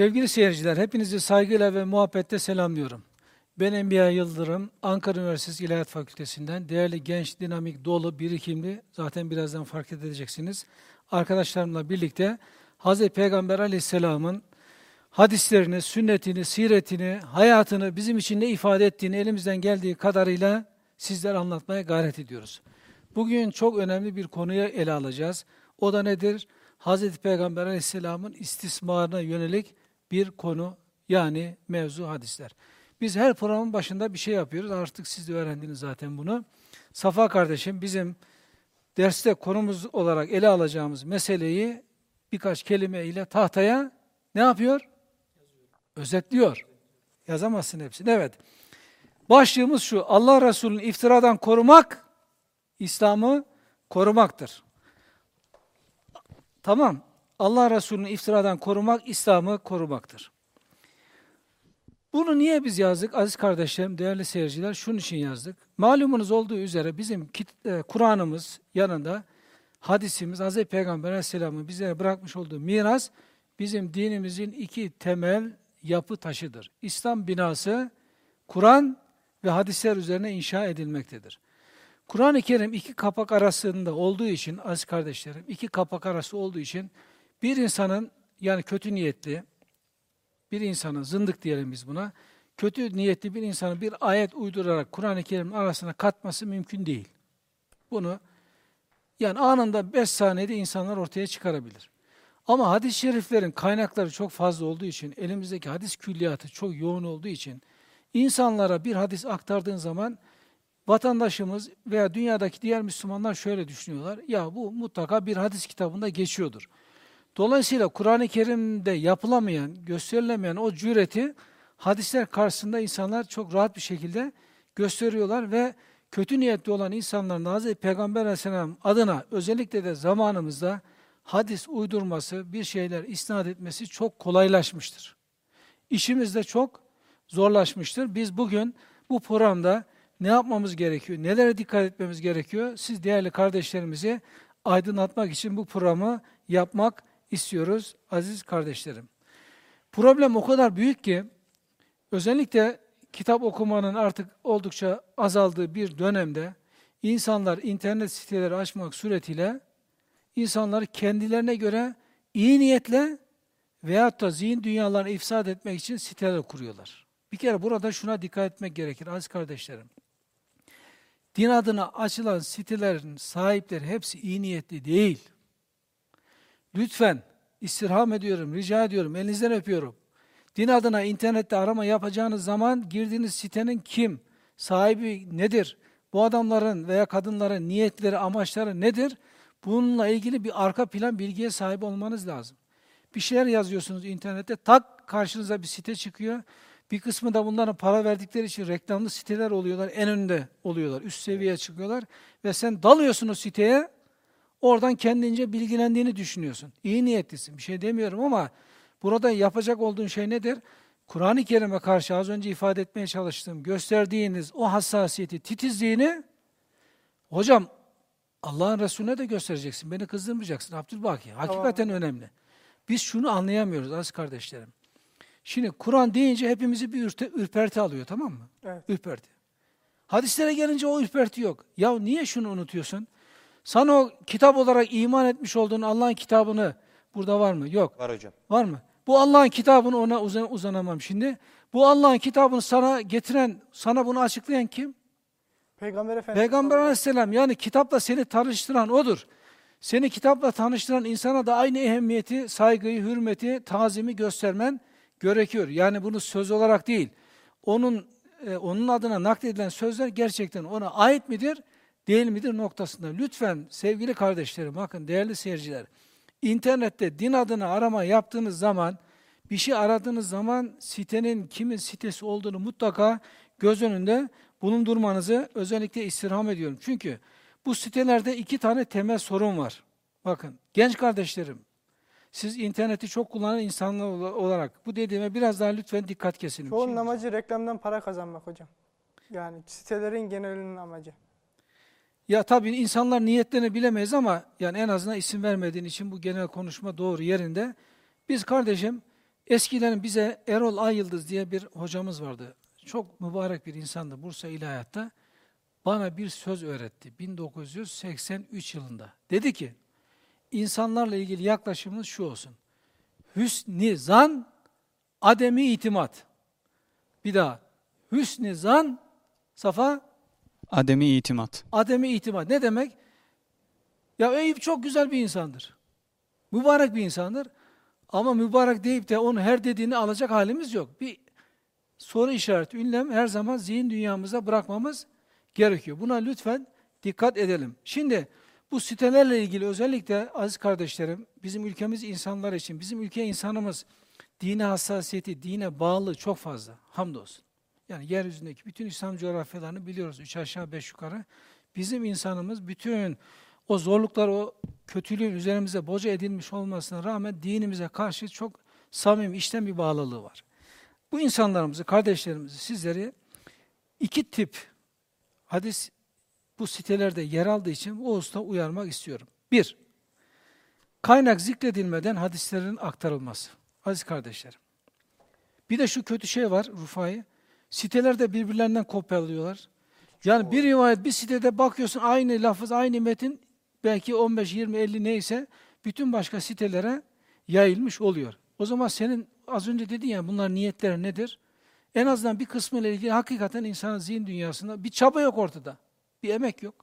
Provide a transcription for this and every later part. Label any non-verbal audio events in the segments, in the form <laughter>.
Sevgili seyirciler, hepinizi saygıyla ve muhabbetle selamlıyorum. Ben Enbiya Yıldırım, Ankara Üniversitesi İlahiyat Fakültesinden değerli genç, dinamik, dolu, birikimli, zaten birazdan fark edeceksiniz, arkadaşlarımla birlikte Hz. Peygamber Aleyhisselam'ın hadislerini, sünnetini, siretini, hayatını bizim için ne ifade ettiğini elimizden geldiği kadarıyla sizlere anlatmaya gayret ediyoruz. Bugün çok önemli bir konuya ele alacağız. O da nedir? Hz. Peygamber Aleyhisselam'ın istismarına yönelik bir konu yani mevzu hadisler. Biz her programın başında bir şey yapıyoruz. Artık siz de öğrendiniz zaten bunu. Safa kardeşim bizim derste konumuz olarak ele alacağımız meseleyi birkaç kelime ile tahtaya ne yapıyor? Özetliyor. Yazamazsın hepsini. Evet. Başlığımız şu. Allah Resulü'nü iftiradan korumak, İslam'ı korumaktır. Tamam. Allah Resulü'nü iftiradan korumak, İslam'ı korumaktır. Bunu niye biz yazdık aziz kardeşlerim, değerli seyirciler? Şunun için yazdık. Malumunuz olduğu üzere bizim e, Kur'an'ımız yanında hadisimiz, Hz. Peygamber Aleyhisselam'ın bize bırakmış olduğu miras, bizim dinimizin iki temel yapı taşıdır. İslam binası, Kur'an ve hadisler üzerine inşa edilmektedir. Kur'an-ı Kerim iki kapak arasında olduğu için, aziz kardeşlerim, iki kapak arası olduğu için bir insanın, yani kötü niyetli, bir insanın, zındık diyelim biz buna, kötü niyetli bir insanın bir ayet uydurarak Kur'an-ı Kerim'in arasına katması mümkün değil. Bunu yani anında 5 saniyede insanlar ortaya çıkarabilir. Ama hadis-i şeriflerin kaynakları çok fazla olduğu için, elimizdeki hadis külliyatı çok yoğun olduğu için, insanlara bir hadis aktardığın zaman, vatandaşımız veya dünyadaki diğer Müslümanlar şöyle düşünüyorlar, ya bu mutlaka bir hadis kitabında geçiyordur. Dolayısıyla Kur'an-ı Kerim'de yapılamayan, gösterilemeyen o cüreti hadisler karşısında insanlar çok rahat bir şekilde gösteriyorlar ve kötü niyetli olan insanların Hazreti Peygamber Aleyhisselam adına özellikle de zamanımızda hadis uydurması, bir şeyler isnat etmesi çok kolaylaşmıştır. İşimiz de çok zorlaşmıştır. Biz bugün bu programda ne yapmamız gerekiyor, nelere dikkat etmemiz gerekiyor? Siz değerli kardeşlerimizi aydınlatmak için bu programı yapmak istiyoruz aziz kardeşlerim. Problem o kadar büyük ki özellikle kitap okumanın artık oldukça azaldığı bir dönemde insanlar internet siteleri açmak suretiyle insanları kendilerine göre iyi niyetle veyahut da zihin dünyalarını ifsad etmek için siteler kuruyorlar. Bir kere burada şuna dikkat etmek gerekir aziz kardeşlerim. Din adına açılan sitelerin sahipleri hepsi iyi niyetli değil. Lütfen istirham ediyorum, rica ediyorum, elinizden öpüyorum. Din adına internette arama yapacağınız zaman girdiğiniz sitenin kim, sahibi nedir, bu adamların veya kadınların niyetleri, amaçları nedir? Bununla ilgili bir arka plan bilgiye sahip olmanız lazım. Bir şeyler yazıyorsunuz internette, tak karşınıza bir site çıkıyor. Bir kısmı da bunların para verdikleri için reklamlı siteler oluyorlar, en önde oluyorlar, üst seviyeye çıkıyorlar. Ve sen dalıyorsun o siteye, Oradan kendince bilgilendiğini düşünüyorsun. İyi niyetlisin, bir şey demiyorum ama burada yapacak olduğun şey nedir? Kur'an-ı Kerim'e karşı az önce ifade etmeye çalıştığım, gösterdiğiniz o hassasiyeti, titizliğini, hocam Allah'ın Resulüne de göstereceksin, beni kızdırmayacaksın Abdülbaki. Hakikaten tamam. önemli. Biz şunu anlayamıyoruz az kardeşlerim. Şimdi Kur'an deyince hepimizi bir ürte, ürperti alıyor tamam mı? Evet. Ürperti. Hadislere gelince o ürperti yok. Ya niye şunu unutuyorsun? Sana o kitap olarak iman etmiş olduğun Allah'ın kitabını burada var mı? Yok. Var hocam. Var mı? Bu Allah'ın kitabını ona uzan, uzanamam şimdi. Bu Allah'ın kitabını sana getiren, sana bunu açıklayan kim? Peygamber Efendimiz. Peygamber Aleyhisselam. Yani kitapla seni tanıştıran odur. Seni kitapla tanıştıran insana da aynı ehemmiyeti, saygıyı, hürmeti, tazimi göstermen gerekiyor. Yani bunu söz olarak değil. Onun e, onun adına nakledilen sözler gerçekten ona ait midir? Değil midir noktasında. Lütfen sevgili kardeşlerim, bakın değerli seyirciler, internette din adına arama yaptığınız zaman, bir şey aradığınız zaman sitenin kimin sitesi olduğunu mutlaka göz önünde bulundurmanızı özellikle istirham ediyorum. Çünkü bu sitelerde iki tane temel sorun var. Bakın genç kardeşlerim, siz interneti çok kullanan insanlar olarak bu dediğime biraz daha lütfen dikkat kesin. Çoğunun amacı reklamdan para kazanmak hocam. Yani sitelerin genelinin amacı. Ya tabii insanlar niyetlerini bilemeyiz ama yani en azından isim vermediğin için bu genel konuşma doğru yerinde. Biz kardeşim Eskiden bize Erol Ayıldız diye bir hocamız vardı. Çok mübarek bir insandı Bursa İlahiyat'ta. Bana bir söz öğretti 1983 yılında. Dedi ki, insanlarla ilgili yaklaşımınız şu olsun. Hüsnü zan, ademi itimat. Bir daha, hüsnü zan, safa, Ademi itimat. ademi itimat. Ne demek? Ya Eyüp çok güzel bir insandır. Mübarek bir insandır. Ama mübarek deyip de onun her dediğini alacak halimiz yok. Bir soru işareti, ünlem her zaman zihin dünyamıza bırakmamız gerekiyor. Buna lütfen dikkat edelim. Şimdi bu sitelerle ilgili özellikle aziz kardeşlerim, bizim ülkemiz insanlar için, bizim ülke insanımız dine hassasiyeti, dine bağlı çok fazla. Hamdolsun. Yani yeryüzündeki bütün İslam coğrafyalarını biliyoruz. Üç aşağı beş yukarı. Bizim insanımız bütün o zorluklar, o kötülüğün üzerimize boca edilmiş olmasına rağmen dinimize karşı çok samimi, içten bir bağlılığı var. Bu insanlarımızı, kardeşlerimizi, sizleri iki tip hadis bu sitelerde yer aldığı için bu hususta uyarmak istiyorum. Bir, kaynak zikredilmeden hadislerin aktarılması. Aziz kardeşlerim. Bir de şu kötü şey var Rufai. Sitelerde birbirlerinden kopyalıyorlar. Yani bir rivayet bir sitede bakıyorsun aynı lafız, aynı metin belki 15, 20, 50 neyse bütün başka sitelere yayılmış oluyor. O zaman senin az önce dedin ya bunlar niyetleri nedir? En azından bir kısmı ile ilgili hakikaten insanın zihin dünyasında bir çaba yok ortada. Bir emek yok.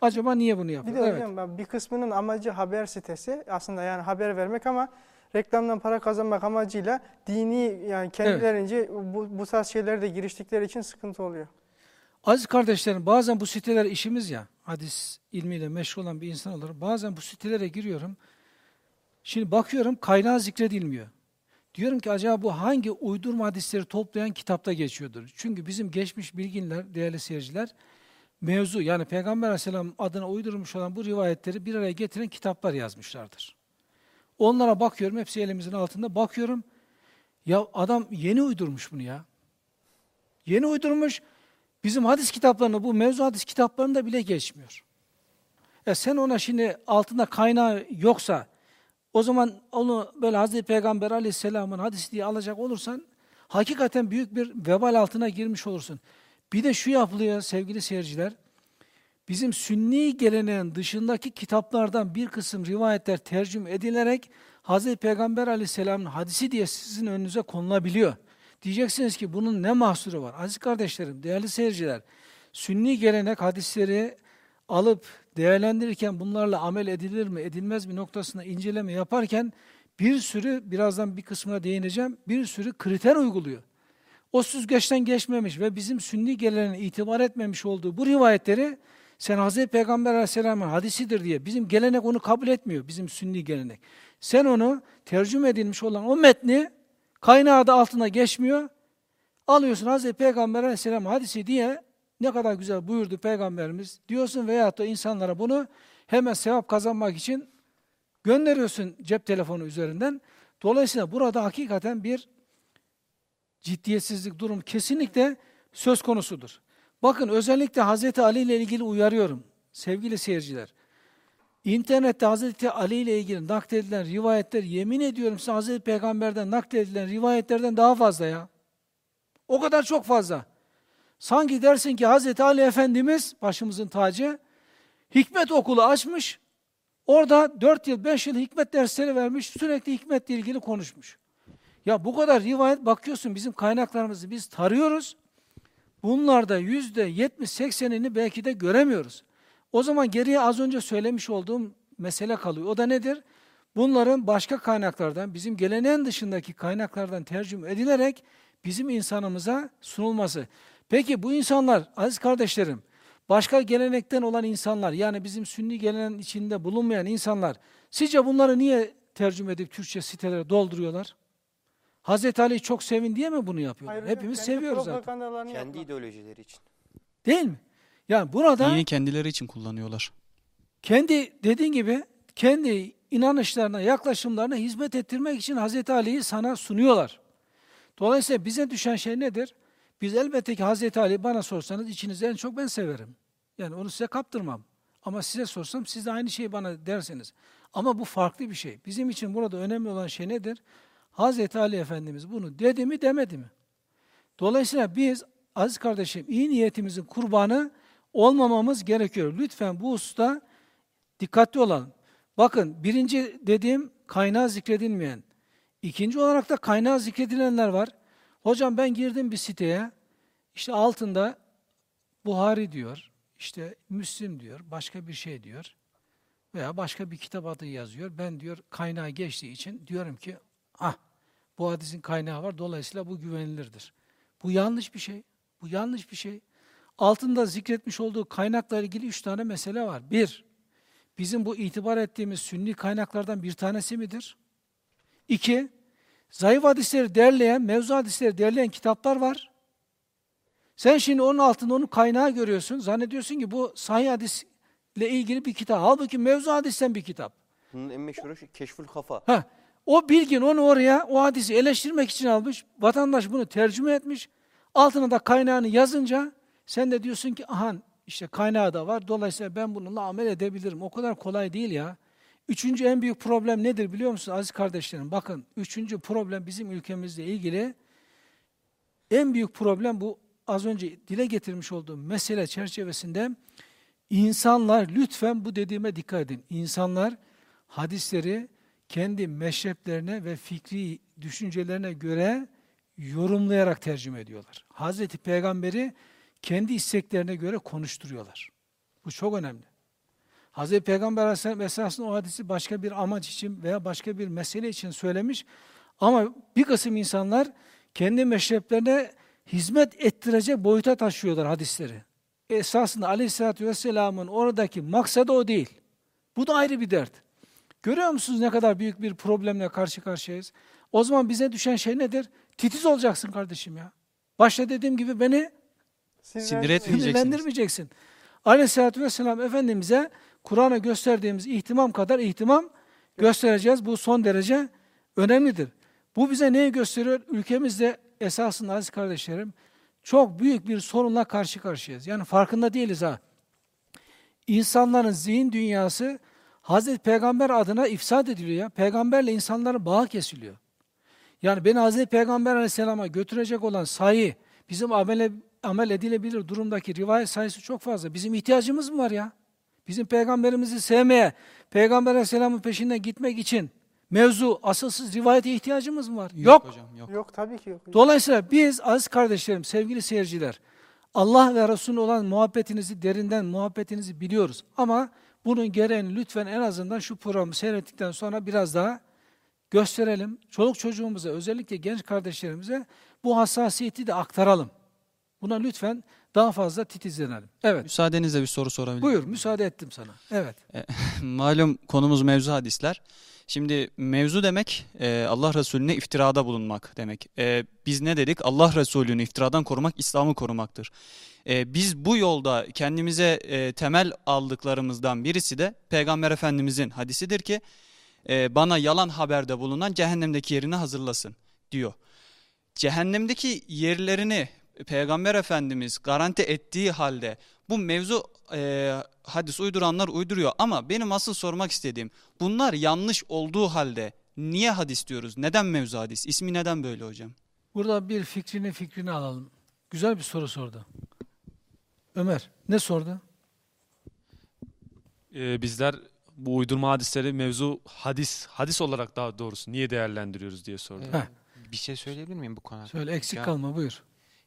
Acaba niye bunu Bir yapıyor? de Evet. hocam bir kısmının amacı haber sitesi aslında yani haber vermek ama reklamdan para kazanmak amacıyla dini yani kendilerince bu, bu tarz şeylere de giriştikleri için sıkıntı oluyor. Aziz kardeşlerim bazen bu siteler işimiz ya, hadis ilmiyle meşgul olan bir insan olarak bazen bu sitelere giriyorum. Şimdi bakıyorum kaynağı zikredilmiyor. Diyorum ki acaba bu hangi uydurma hadisleri toplayan kitapta geçiyordur? Çünkü bizim geçmiş bilginler, değerli seyirciler, mevzu yani Peygamber Aleyhisselam adına uydurmuş olan bu rivayetleri bir araya getiren kitaplar yazmışlardır. Onlara bakıyorum, hepsi elimizin altında. Bakıyorum, ya adam yeni uydurmuş bunu ya. Yeni uydurmuş, bizim hadis kitaplarını, bu mevzu hadis kitaplarında bile geçmiyor. E sen ona şimdi altında kaynağı yoksa, o zaman onu böyle Hazreti Peygamber aleyhisselamın hadisi diye alacak olursan, hakikaten büyük bir vebal altına girmiş olursun. Bir de şu yapılıyor sevgili seyirciler, bizim sünni geleneğin dışındaki kitaplardan bir kısım rivayetler tercüme edilerek Hazreti Peygamber aleyhisselamın hadisi diye sizin önünüze konulabiliyor. Diyeceksiniz ki bunun ne mahsuru var? Aziz kardeşlerim, değerli seyirciler, sünni gelenek hadisleri alıp değerlendirirken bunlarla amel edilir mi, edilmez mi noktasında inceleme yaparken bir sürü, birazdan bir kısmına değineceğim, bir sürü kriter uyguluyor. O süzgeçten geçmemiş ve bizim sünni geleneğine itibar etmemiş olduğu bu rivayetleri sen Hazreti Peygamber Aleyhisselam'ın hadisidir diye bizim gelenek onu kabul etmiyor, bizim sünni gelenek. Sen onu tercüme edilmiş olan o metni kaynağı da altına geçmiyor. Alıyorsun Hazreti Peygamber Aleyhisselam hadisi diye ne kadar güzel buyurdu Peygamberimiz diyorsun veyahut da insanlara bunu hemen sevap kazanmak için gönderiyorsun cep telefonu üzerinden. Dolayısıyla burada hakikaten bir ciddiyetsizlik durum kesinlikle söz konusudur. Bakın özellikle Hazreti Ali ile ilgili uyarıyorum sevgili seyirciler. İnternette Hazreti Ali ile ilgili nakledilen rivayetler yemin ediyorum size Hazreti Peygamber'den nakledilen rivayetlerden daha fazla ya. O kadar çok fazla. Sanki dersin ki Hazreti Ali Efendimiz başımızın tacı hikmet okulu açmış. Orada 4 yıl 5 yıl hikmet dersleri vermiş. Sürekli hikmetle ilgili konuşmuş. Ya bu kadar rivayet bakıyorsun bizim kaynaklarımızı biz tarıyoruz. Bunlarda yüzde 70-80'ini belki de göremiyoruz. O zaman geriye az önce söylemiş olduğum mesele kalıyor. O da nedir? Bunların başka kaynaklardan, bizim geleneğin dışındaki kaynaklardan tercüme edilerek bizim insanımıza sunulması. Peki bu insanlar, aziz kardeşlerim, başka gelenekten olan insanlar, yani bizim sünni geleneğin içinde bulunmayan insanlar, sizce bunları niye tercüme edip Türkçe sitelere dolduruyorlar? Hazreti Ali çok sevin diye mi bunu yapıyorlar? Hayır Hepimiz kendi seviyoruz zaten. Kendi yapmak. ideolojileri için. Değil mi? Yani burada Dini kendileri için kullanıyorlar. kendi dediğin gibi kendi inanışlarına, yaklaşımlarına hizmet ettirmek için Hazreti Ali'yi sana sunuyorlar. Dolayısıyla bize düşen şey nedir? Biz elbette ki Hazreti Ali bana sorsanız içinizde en çok ben severim. Yani onu size kaptırmam. Ama size sorsam siz de aynı şeyi bana dersiniz. Ama bu farklı bir şey. Bizim için burada önemli olan şey nedir? Hazreti Ali Efendimiz bunu dedi mi demedi mi? Dolayısıyla biz aziz kardeşim iyi niyetimizin kurbanı olmamamız gerekiyor. Lütfen bu hususta dikkatli olalım. Bakın birinci dediğim kaynağı zikredilmeyen. İkinci olarak da kaynağı zikredilenler var. Hocam ben girdim bir siteye. İşte altında Buhari diyor, işte Müslim diyor, başka bir şey diyor veya başka bir kitap adı yazıyor. Ben diyor kaynağı geçtiği için diyorum ki ah bu hadisin kaynağı var dolayısıyla bu güvenilirdir. Bu yanlış bir şey. Bu yanlış bir şey. Altında zikretmiş olduğu kaynakla ilgili üç tane mesele var. Bir, bizim bu itibar ettiğimiz sünni kaynaklardan bir tanesi midir? İki, zayıf hadisleri derleyen, mevzu hadisleri derleyen kitaplar var. Sen şimdi onun altında onun kaynağı görüyorsun. Zannediyorsun ki bu sahih hadisle ilgili bir kitap. Halbuki mevzu hadisten bir kitap. Bunun en meşhuru Keşfül Kafa. Ha, o bilgin onu oraya, o hadisi eleştirmek için almış. Vatandaş bunu tercüme etmiş. Altına da kaynağını yazınca sen de diyorsun ki aha işte kaynağı da var. Dolayısıyla ben bununla amel edebilirim. O kadar kolay değil ya. Üçüncü en büyük problem nedir biliyor musunuz aziz kardeşlerim? Bakın üçüncü problem bizim ülkemizle ilgili en büyük problem bu az önce dile getirmiş olduğum mesele çerçevesinde insanlar lütfen bu dediğime dikkat edin. İnsanlar hadisleri kendi meşreplerine ve fikri düşüncelerine göre yorumlayarak tercüme ediyorlar. Hazreti Peygamberi kendi isteklerine göre konuşturuyorlar. Bu çok önemli. Hazreti Peygamber esasında o hadisi başka bir amaç için veya başka bir mesele için söylemiş. Ama bir kısım insanlar kendi meşreplerine hizmet ettirecek boyuta taşıyorlar hadisleri. Esasında Aleyhisselatü Vesselam'ın oradaki maksadı o değil. Bu da ayrı bir dert. Görüyor musunuz ne kadar büyük bir problemle karşı karşıyayız? O zaman bize düşen şey nedir? Titiz olacaksın kardeşim ya. Başta dediğim gibi beni Sinir sinirlendirmeyeceksin. Aleyhisselatü Vesselam Efendimiz'e Kur'an'a gösterdiğimiz ihtimam kadar ihtimam göstereceğiz. Bu son derece önemlidir. Bu bize neyi gösteriyor? Ülkemizde esasında aziz kardeşlerim çok büyük bir sorunla karşı karşıyayız. Yani farkında değiliz ha. İnsanların zihin dünyası Hazreti Peygamber adına ifsad ediliyor ya. Peygamberle insanların bağı kesiliyor. Yani beni Hazreti Peygamber Aleyhisselam'a götürecek olan sayı, bizim amel, amel edilebilir durumdaki rivayet sayısı çok fazla. Bizim ihtiyacımız mı var ya? Bizim peygamberimizi sevmeye, Peygamber Aleyhisselam'ın peşinden gitmek için mevzu, asılsız rivayete ihtiyacımız mı var? Yok. hocam yok. Yok tabii ki yok. Dolayısıyla biz aziz kardeşlerim, sevgili seyirciler, Allah ve Resulü olan muhabbetinizi, derinden muhabbetinizi biliyoruz. Ama bunun gereğini lütfen en azından şu programı seyrettikten sonra biraz daha gösterelim. Çoluk çocuğumuza, özellikle genç kardeşlerimize bu hassasiyeti de aktaralım. Buna lütfen daha fazla titizlenelim. Evet. Müsaadenizle bir soru sorabilir Buyur, müsaade ettim sana. Evet. <laughs> Malum konumuz mevzu hadisler. Şimdi mevzu demek e, Allah Resulüne iftirada bulunmak demek. E, biz ne dedik? Allah Resulü'nü iftiradan korumak İslam'ı korumaktır. E, biz bu yolda kendimize e, temel aldıklarımızdan birisi de Peygamber Efendimizin hadisidir ki e, bana yalan haberde bulunan cehennemdeki yerini hazırlasın diyor. Cehennemdeki yerlerini Peygamber Efendimiz garanti ettiği halde bu mevzu e, hadis uyduranlar uyduruyor ama benim asıl sormak istediğim bunlar yanlış olduğu halde niye hadis diyoruz? Neden mevzu hadis? İsmi neden böyle hocam? Burada bir fikrini fikrini alalım. Güzel bir soru sordu. Ömer, ne sordu? Ee, bizler bu uydurma hadisleri mevzu hadis, hadis olarak daha doğrusu niye değerlendiriyoruz diye sordum. Heh. Bir şey söyleyebilir miyim bu konuda? Söyle eksik Ya- kalma buyur.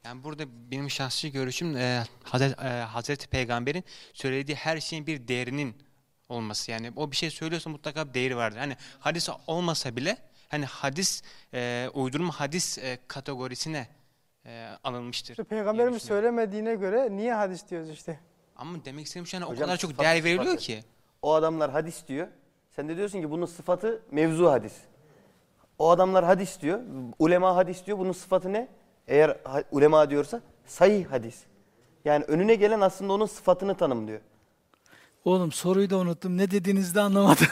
Yani burada benim şahsi görüşüm e, Hazreti, e, Hazreti Peygamber'in söylediği her şeyin bir değerinin olması. Yani o bir şey söylüyorsa mutlaka bir değeri vardır. Hani hadis olmasa bile hani hadis e, uydurma hadis e, kategorisine e, alınmıştır. İşte Peygamberimiz söylemediğine göre niye hadis diyoruz işte. Ama demek istediğim şey hani o kadar çok değer veriliyor sıfatı. ki. O adamlar hadis diyor. Sen de diyorsun ki bunun sıfatı mevzu hadis. O adamlar hadis diyor. Ulema hadis diyor. Bunun sıfatı ne? Eğer ulema diyorsa sahih hadis. Yani önüne gelen aslında onun sıfatını tanımlıyor. Oğlum soruyu da unuttum. Ne dediğinizi de anlamadım.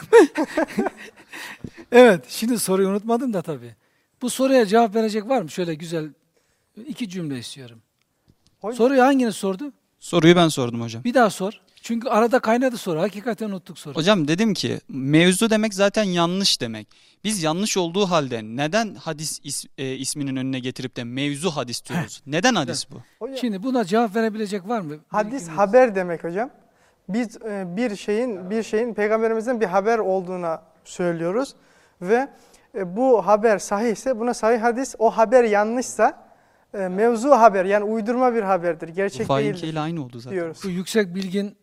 <laughs> evet, şimdi soruyu unutmadım da tabii. Bu soruya cevap verecek var mı? Şöyle güzel iki cümle istiyorum. Hocam- Soruyu hanginiz sordu? Soruyu ben sordum hocam. Bir daha sor. Çünkü arada kaynadı soru. Hakikaten unuttuk soru. Hocam dedim ki mevzu demek zaten yanlış demek. Biz yanlış olduğu halde neden hadis is- e, isminin önüne getirip de mevzu hadis diyoruz? Neden hadis bu? Hocam, Şimdi buna cevap verebilecek var mı? hadis haber demek hocam. Biz e, bir şeyin bir şeyin peygamberimizden bir haber olduğuna söylüyoruz ve e, bu haber sahihse buna sahih hadis, o haber yanlışsa e, mevzu haber yani uydurma bir haberdir, gerçek değildir ile aynı oldu zaten. diyoruz. Bu yüksek bilgin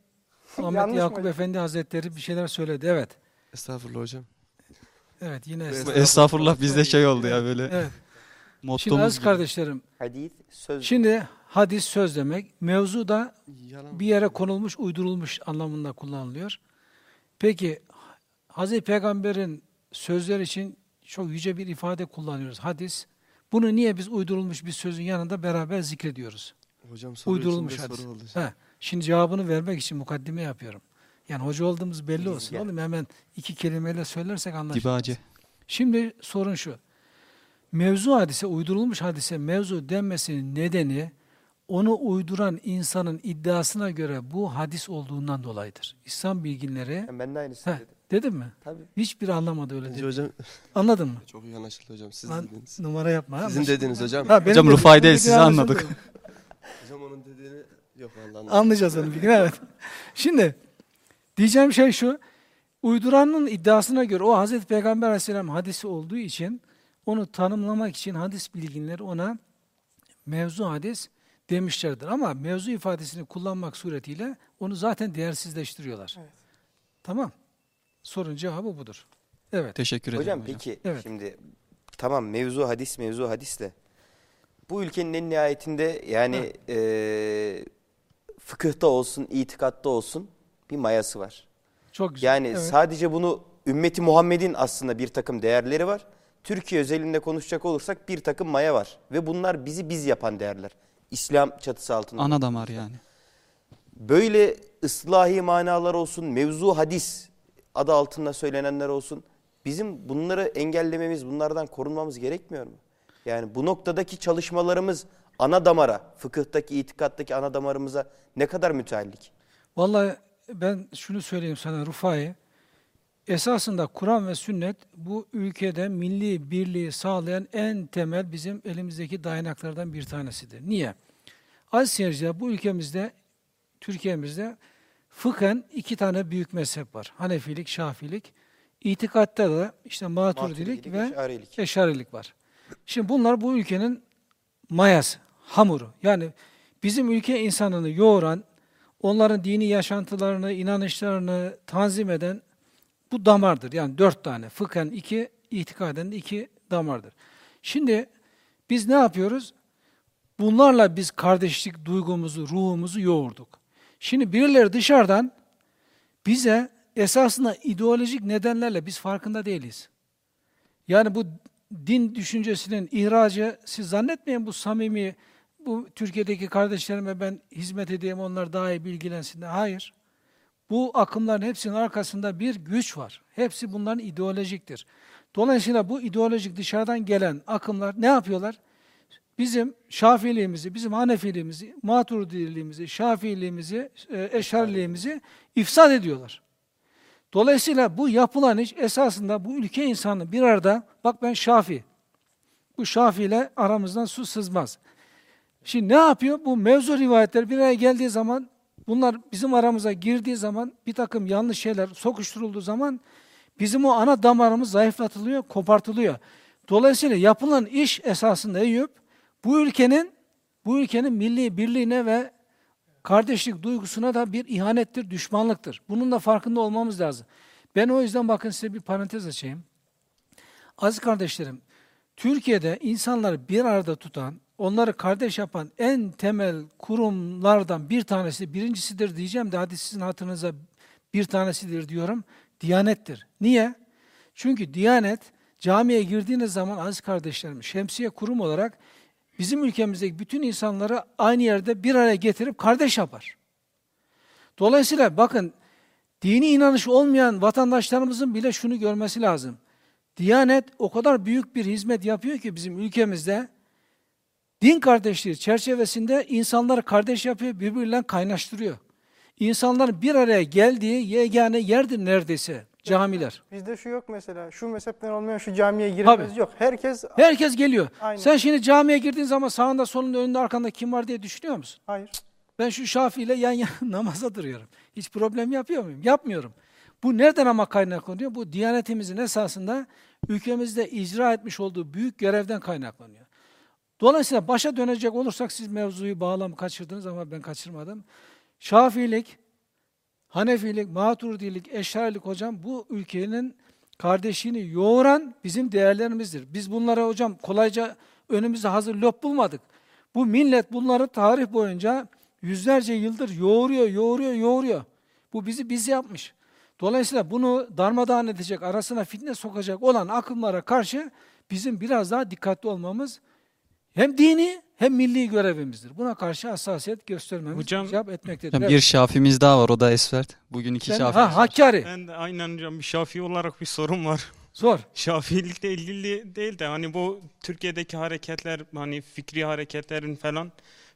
Ahmet Yanlış mı Yakup hocam? Efendi Hazretleri bir şeyler söyledi. Evet. Estağfurullah hocam. Evet yine Estağfurullah. Estağfurullah bizde şey oldu ya böyle Evet. <laughs> Şimdi aziz gibi. kardeşlerim, Hadis söz. şimdi hadis söz demek, mevzu da Yalan. bir yere konulmuş, uydurulmuş anlamında kullanılıyor. Peki Hazreti Peygamber'in sözler için çok yüce bir ifade kullanıyoruz. Hadis. Bunu niye biz uydurulmuş bir sözün yanında beraber zikrediyoruz? Hocam soru Uydurulmuş hadis. soru oldu. He, şimdi cevabını vermek için mukaddime yapıyorum. Yani hoca olduğumuz belli olsun. Gel. Oğlum hemen iki kelimeyle söylersek anlaşılmaz. Dibacı. Şimdi sorun şu. Mevzu hadise, uydurulmuş hadise mevzu denmesinin nedeni onu uyduran insanın iddiasına göre bu hadis olduğundan dolayıdır. İslam bilginleri, Ben de aynısını heh, dedim. dedim mi? Tabii. Hiçbir anlamadı öyle dedi. hocam Anladın mı? çok iyi anlaşıldı hocam. Siz Lan, dediniz. numara yapma. Sizin dediniz hocam. Ha, Hocam benim sizi anladık. Hocam onun dediğini yok vallahi. Anlayacağız onu bir gün evet. <laughs> Şimdi diyeceğim şey şu. Uyduranın iddiasına göre o Hazreti Peygamber Aleyhisselam hadisi olduğu için onu tanımlamak için hadis bilginleri ona mevzu hadis demişlerdir. Ama mevzu ifadesini kullanmak suretiyle onu zaten değersizleştiriyorlar. Evet. Tamam. Sorun cevabı budur. Evet. Teşekkür ederim Hocam, hocam. peki Evet. şimdi tamam mevzu hadis mevzu hadis de bu ülkenin en nihayetinde yani eee fıkıhta olsun, itikatta olsun bir mayası var. Çok güzel. Yani evet. sadece bunu ümmeti Muhammed'in aslında bir takım değerleri var. Türkiye özelinde konuşacak olursak bir takım maya var. Ve bunlar bizi biz yapan değerler. İslam çatısı altında. Ana damar yani. Böyle ıslahi manalar olsun, mevzu hadis adı altında söylenenler olsun. Bizim bunları engellememiz, bunlardan korunmamız gerekmiyor mu? Yani bu noktadaki çalışmalarımız ana damara, fıkıhtaki, itikattaki ana damarımıza ne kadar müteallik? Vallahi ben şunu söyleyeyim sana Rufai. Esasında Kur'an ve sünnet bu ülkede milli birliği sağlayan en temel bizim elimizdeki dayanaklardan bir tanesidir. Niye? Aziz seyirciler bu ülkemizde, Türkiye'mizde fıkhen iki tane büyük mezhep var. Hanefilik, Şafilik. İtikatta da işte Maturidilik ve Eşarilik. Eşarilik var. Şimdi bunlar bu ülkenin mayası, hamuru. Yani bizim ülke insanını yoğuran, onların dini yaşantılarını, inanışlarını tanzim eden bu damardır. Yani dört tane. Fıkhen iki, itikaden de iki damardır. Şimdi biz ne yapıyoruz? Bunlarla biz kardeşlik duygumuzu, ruhumuzu yoğurduk. Şimdi birileri dışarıdan bize esasında ideolojik nedenlerle biz farkında değiliz. Yani bu din düşüncesinin ihracı, siz zannetmeyin bu samimi, bu Türkiye'deki kardeşlerime ben hizmet edeyim, onlar daha iyi bilgilensinler. Hayır. Bu akımların hepsinin arkasında bir güç var. Hepsi bunların ideolojiktir. Dolayısıyla bu ideolojik dışarıdan gelen akımlar ne yapıyorlar? Bizim Şafiliğimizi, bizim Hanefiliğimizi, Maturidiliğimizi, Şafiliğimizi, e, Eşariliğimizi ifsad ediyorlar. Dolayısıyla bu yapılan iş esasında bu ülke insanı bir arada, bak ben Şafi, bu Şafi ile aramızdan su sızmaz. Şimdi ne yapıyor? Bu mevzu rivayetler bir araya geldiği zaman, bunlar bizim aramıza girdiği zaman, bir takım yanlış şeyler sokuşturulduğu zaman, bizim o ana damarımız zayıflatılıyor, kopartılıyor. Dolayısıyla yapılan iş esasında Eyüp, bu ülkenin, bu ülkenin milli birliğine ve kardeşlik duygusuna da bir ihanettir, düşmanlıktır. Bunun da farkında olmamız lazım. Ben o yüzden bakın size bir parantez açayım. Aziz kardeşlerim, Türkiye'de insanları bir arada tutan, onları kardeş yapan en temel kurumlardan bir tanesi, birincisidir diyeceğim de hadi sizin hatırınıza bir tanesidir diyorum, Diyanettir. Niye? Çünkü Diyanet camiye girdiğiniz zaman aziz kardeşlerim, şemsiye kurum olarak bizim ülkemizdeki bütün insanları aynı yerde bir araya getirip kardeş yapar. Dolayısıyla bakın dini inanış olmayan vatandaşlarımızın bile şunu görmesi lazım. Diyanet o kadar büyük bir hizmet yapıyor ki bizim ülkemizde din kardeşliği çerçevesinde insanları kardeş yapıyor, birbiriyle kaynaştırıyor. İnsanların bir araya geldiği yegane yerdir neredeyse camiler. Bizde şu yok mesela. Şu mezhepten olmayan şu camiye giremez Tabii. yok. Herkes Herkes geliyor. Aynen. Sen şimdi camiye girdiğin zaman sağında solunda önünde arkanda kim var diye düşünüyor musun? hayır. Ben şu Şafii ile yan yana <laughs> namaza duruyorum. Hiç problem yapıyor muyum? Yapmıyorum. Bu nereden ama kaynaklanıyor? Bu Diyanetimizin esasında ülkemizde icra etmiş olduğu büyük görevden kaynaklanıyor. Dolayısıyla başa dönecek olursak siz mevzuyu bağlam kaçırdınız ama ben kaçırmadım. Şafiilik, Hanefilik, Maturidilik, Eşarilik hocam bu ülkenin kardeşliğini yoğuran bizim değerlerimizdir. Biz bunlara hocam kolayca önümüzde hazır lop bulmadık. Bu millet bunları tarih boyunca yüzlerce yıldır yoğuruyor, yoğuruyor, yoğuruyor. Bu bizi biz yapmış. Dolayısıyla bunu darmadağın edecek, arasına fitne sokacak olan akımlara karşı bizim biraz daha dikkatli olmamız hem dini hem milli görevimizdir. Buna karşı hassasiyet göstermemiz, Hocam- icap etmektedir. Hocam bir Şafimiz daha var o da Esvert. Bugün iki Sen- Şafimiz ha, var. Hakkari. Ben de aynen hocam bir Şafii olarak bir sorun var. Sor. <laughs> Şafiilikle ilgili değil de hani bu Türkiye'deki hareketler hani fikri hareketlerin falan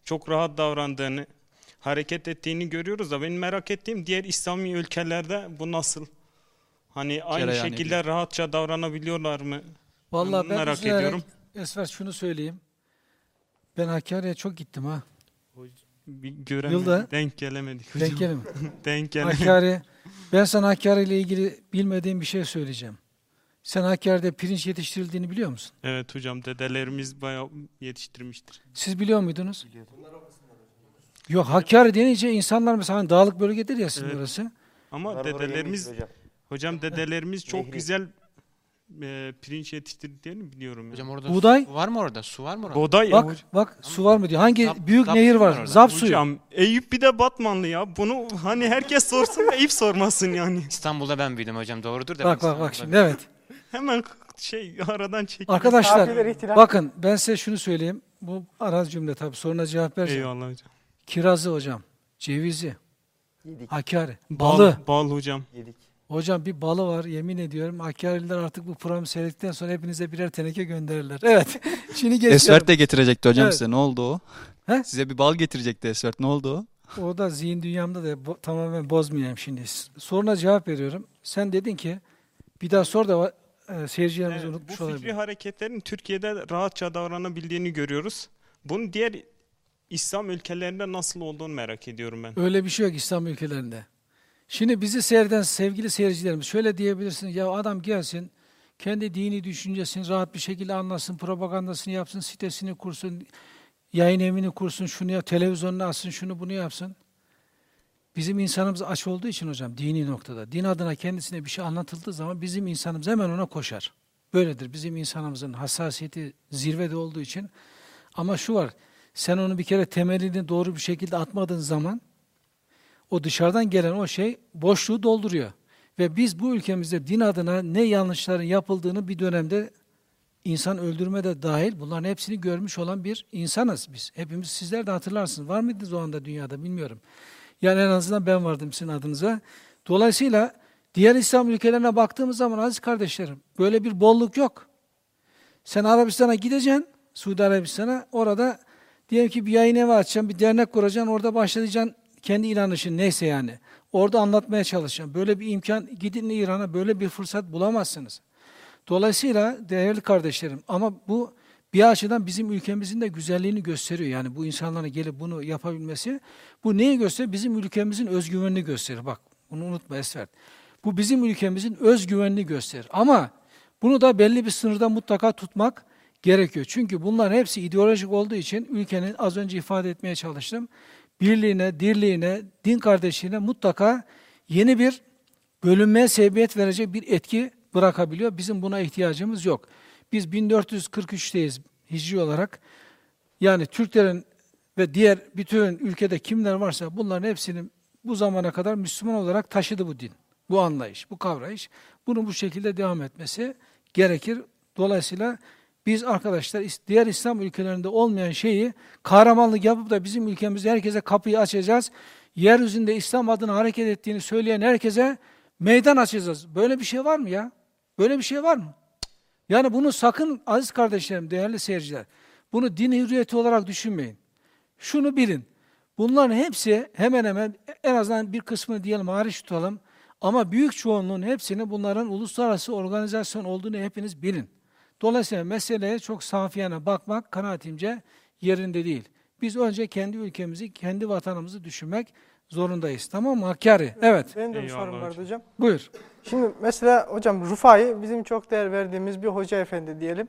çok rahat davrandığını, hareket ettiğini görüyoruz da benim merak ettiğim diğer İslami ülkelerde bu nasıl? Hani aynı Cereyan şekilde rahatça davranabiliyorlar mı? Vallahi bunu ben merak ediyorum. Esfer şunu söyleyeyim. Ben Hakkari'ye çok gittim ha. Bir göremedik, Yılda- denk gelemedik hocam. Denk gelin. <laughs> denk gelemedik. Hakkari. Ben sana Hakkari ile ilgili bilmediğim bir şey söyleyeceğim. Sen Hakkari'de pirinç yetiştirildiğini biliyor musun? Evet hocam dedelerimiz bayağı yetiştirmiştir. Siz biliyor muydunuz? Yok Hakkari denince insanlar mesela hani dağlık bölgedir ya sizin Evet. orası. Ama dedelerimiz yemeyiz hocam. hocam dedelerimiz çok Nehri. güzel e, pirinç yetiştirdiklerini biliyorum. ya. Hocam orada Buğday? su var mı orada? Su var mı orada? Buğday Bak hocam. bak su var mı diyor. Hangi Zap- büyük zap nehir suyu var var? orada. Zap suyu. Hocam Eyüp bir de Batmanlı ya. Bunu hani herkes sorsun da Eyüp sormasın yani. İstanbul'da ben büyüdüm hocam doğrudur da. ben Bak bak bak şimdi evet. <laughs> Hemen şey aradan çek. Arkadaşlar ihtilaf- bakın ben size şunu söyleyeyim. Bu araz cümle tabii soruna cevap vereceğim. Eyvallah hocam. Kirazı hocam, cevizi, Yedik. Hakkari, Bal, balı. bal hocam. Yedik. Hocam bir balı var yemin ediyorum. Hakkari'liler artık bu programı seyrettikten sonra hepinize birer teneke gönderirler. Evet. <laughs> Şimdi geçiyorum. Esvert de getirecekti hocam Evet. size. Ne oldu o? He? Size bir bal getirecekti Esvert. Ne oldu o? O da zihin dünyamda da bo- tamamen bozmayayım şimdi. Soruna cevap veriyorum. Sen dedin ki bir daha sor da e, seyircilerimiz Evet, bu unutmuş fikri olabilir. hareketlerin Türkiye'de rahatça davranabildiğini görüyoruz. Bunun diğer İslam ülkelerinde nasıl olduğunu merak ediyorum ben. Öyle bir şey yok İslam ülkelerinde. Şimdi bizi seyreden sevgili seyircilerimiz şöyle diyebilirsiniz. Ya adam gelsin, kendi dini düşüncesini rahat bir şekilde anlasın, propagandasını yapsın, sitesini kursun, yayın evini kursun, şunu ya televizyonunu açsın, şunu bunu yapsın. Bizim insanımız aç olduğu için hocam dini noktada. Din adına kendisine bir şey anlatıldığı zaman bizim insanımız hemen ona koşar. Böyledir. Bizim insanımızın hassasiyeti zirvede olduğu için. Ama şu var. Sen onu bir kere temelini doğru bir şekilde atmadığın zaman o dışarıdan gelen o şey boşluğu dolduruyor. Ve biz bu ülkemizde din adına ne yanlışların yapıldığını bir dönemde insan öldürme de dahil bunların hepsini görmüş olan bir insanız biz. Hepimiz sizler de hatırlarsınız. Var mıydınız o anda dünyada bilmiyorum. Yani en azından ben vardım sizin adınıza. Dolayısıyla diğer İslam ülkelerine baktığımız zaman aziz kardeşlerim böyle bir bolluk yok. Sen Arabistan'a gideceksin, Suudi Arabistan'a orada diyelim ki bir yayın evi açacaksın, bir dernek kuracaksın, orada başlayacaksın kendi inanışın neyse yani. Orada anlatmaya çalışacaksın. Böyle bir imkan, gidin İran'a böyle bir fırsat bulamazsınız. Dolayısıyla değerli kardeşlerim ama bu bir açıdan bizim ülkemizin de güzelliğini gösteriyor. Yani bu insanların gelip bunu yapabilmesi. Bu neyi gösteriyor? Bizim ülkemizin özgüvenini gösterir. Bak bunu unutma Esfert. Bu bizim ülkemizin özgüvenini gösterir. Ama bunu da belli bir sınırda mutlaka tutmak gerekiyor. Çünkü bunlar hepsi ideolojik olduğu için ülkenin az önce ifade etmeye çalıştım. Birliğine, dirliğine, din kardeşliğine mutlaka yeni bir bölünmeye sebebiyet verecek bir etki bırakabiliyor. Bizim buna ihtiyacımız yok. Biz 1443'teyiz hicri olarak. Yani Türklerin ve diğer bütün ülkede kimler varsa bunların hepsinin bu zamana kadar Müslüman olarak taşıdı bu din. Bu anlayış, bu kavrayış. Bunun bu şekilde devam etmesi gerekir. Dolayısıyla biz arkadaşlar diğer İslam ülkelerinde olmayan şeyi kahramanlık yapıp da bizim ülkemizde herkese kapıyı açacağız. Yeryüzünde İslam adına hareket ettiğini söyleyen herkese meydan açacağız. Böyle bir şey var mı ya? Böyle bir şey var mı? Yani bunu sakın aziz kardeşlerim, değerli seyirciler, bunu din hürriyeti olarak düşünmeyin. Şunu bilin, Bunların hepsi hemen hemen en azından bir kısmını diyelim hariç tutalım. Ama büyük çoğunluğun hepsini bunların uluslararası organizasyon olduğunu hepiniz bilin. Dolayısıyla meseleye çok safiyane bakmak kanaatimce yerinde değil. Biz önce kendi ülkemizi, kendi vatanımızı düşünmek zorundayız. Tamam mı Hakkari? Evet. Benim de bir sorum vardı hocam. hocam. Buyur. Şimdi mesela hocam Rufai bizim çok değer verdiğimiz bir hoca efendi diyelim.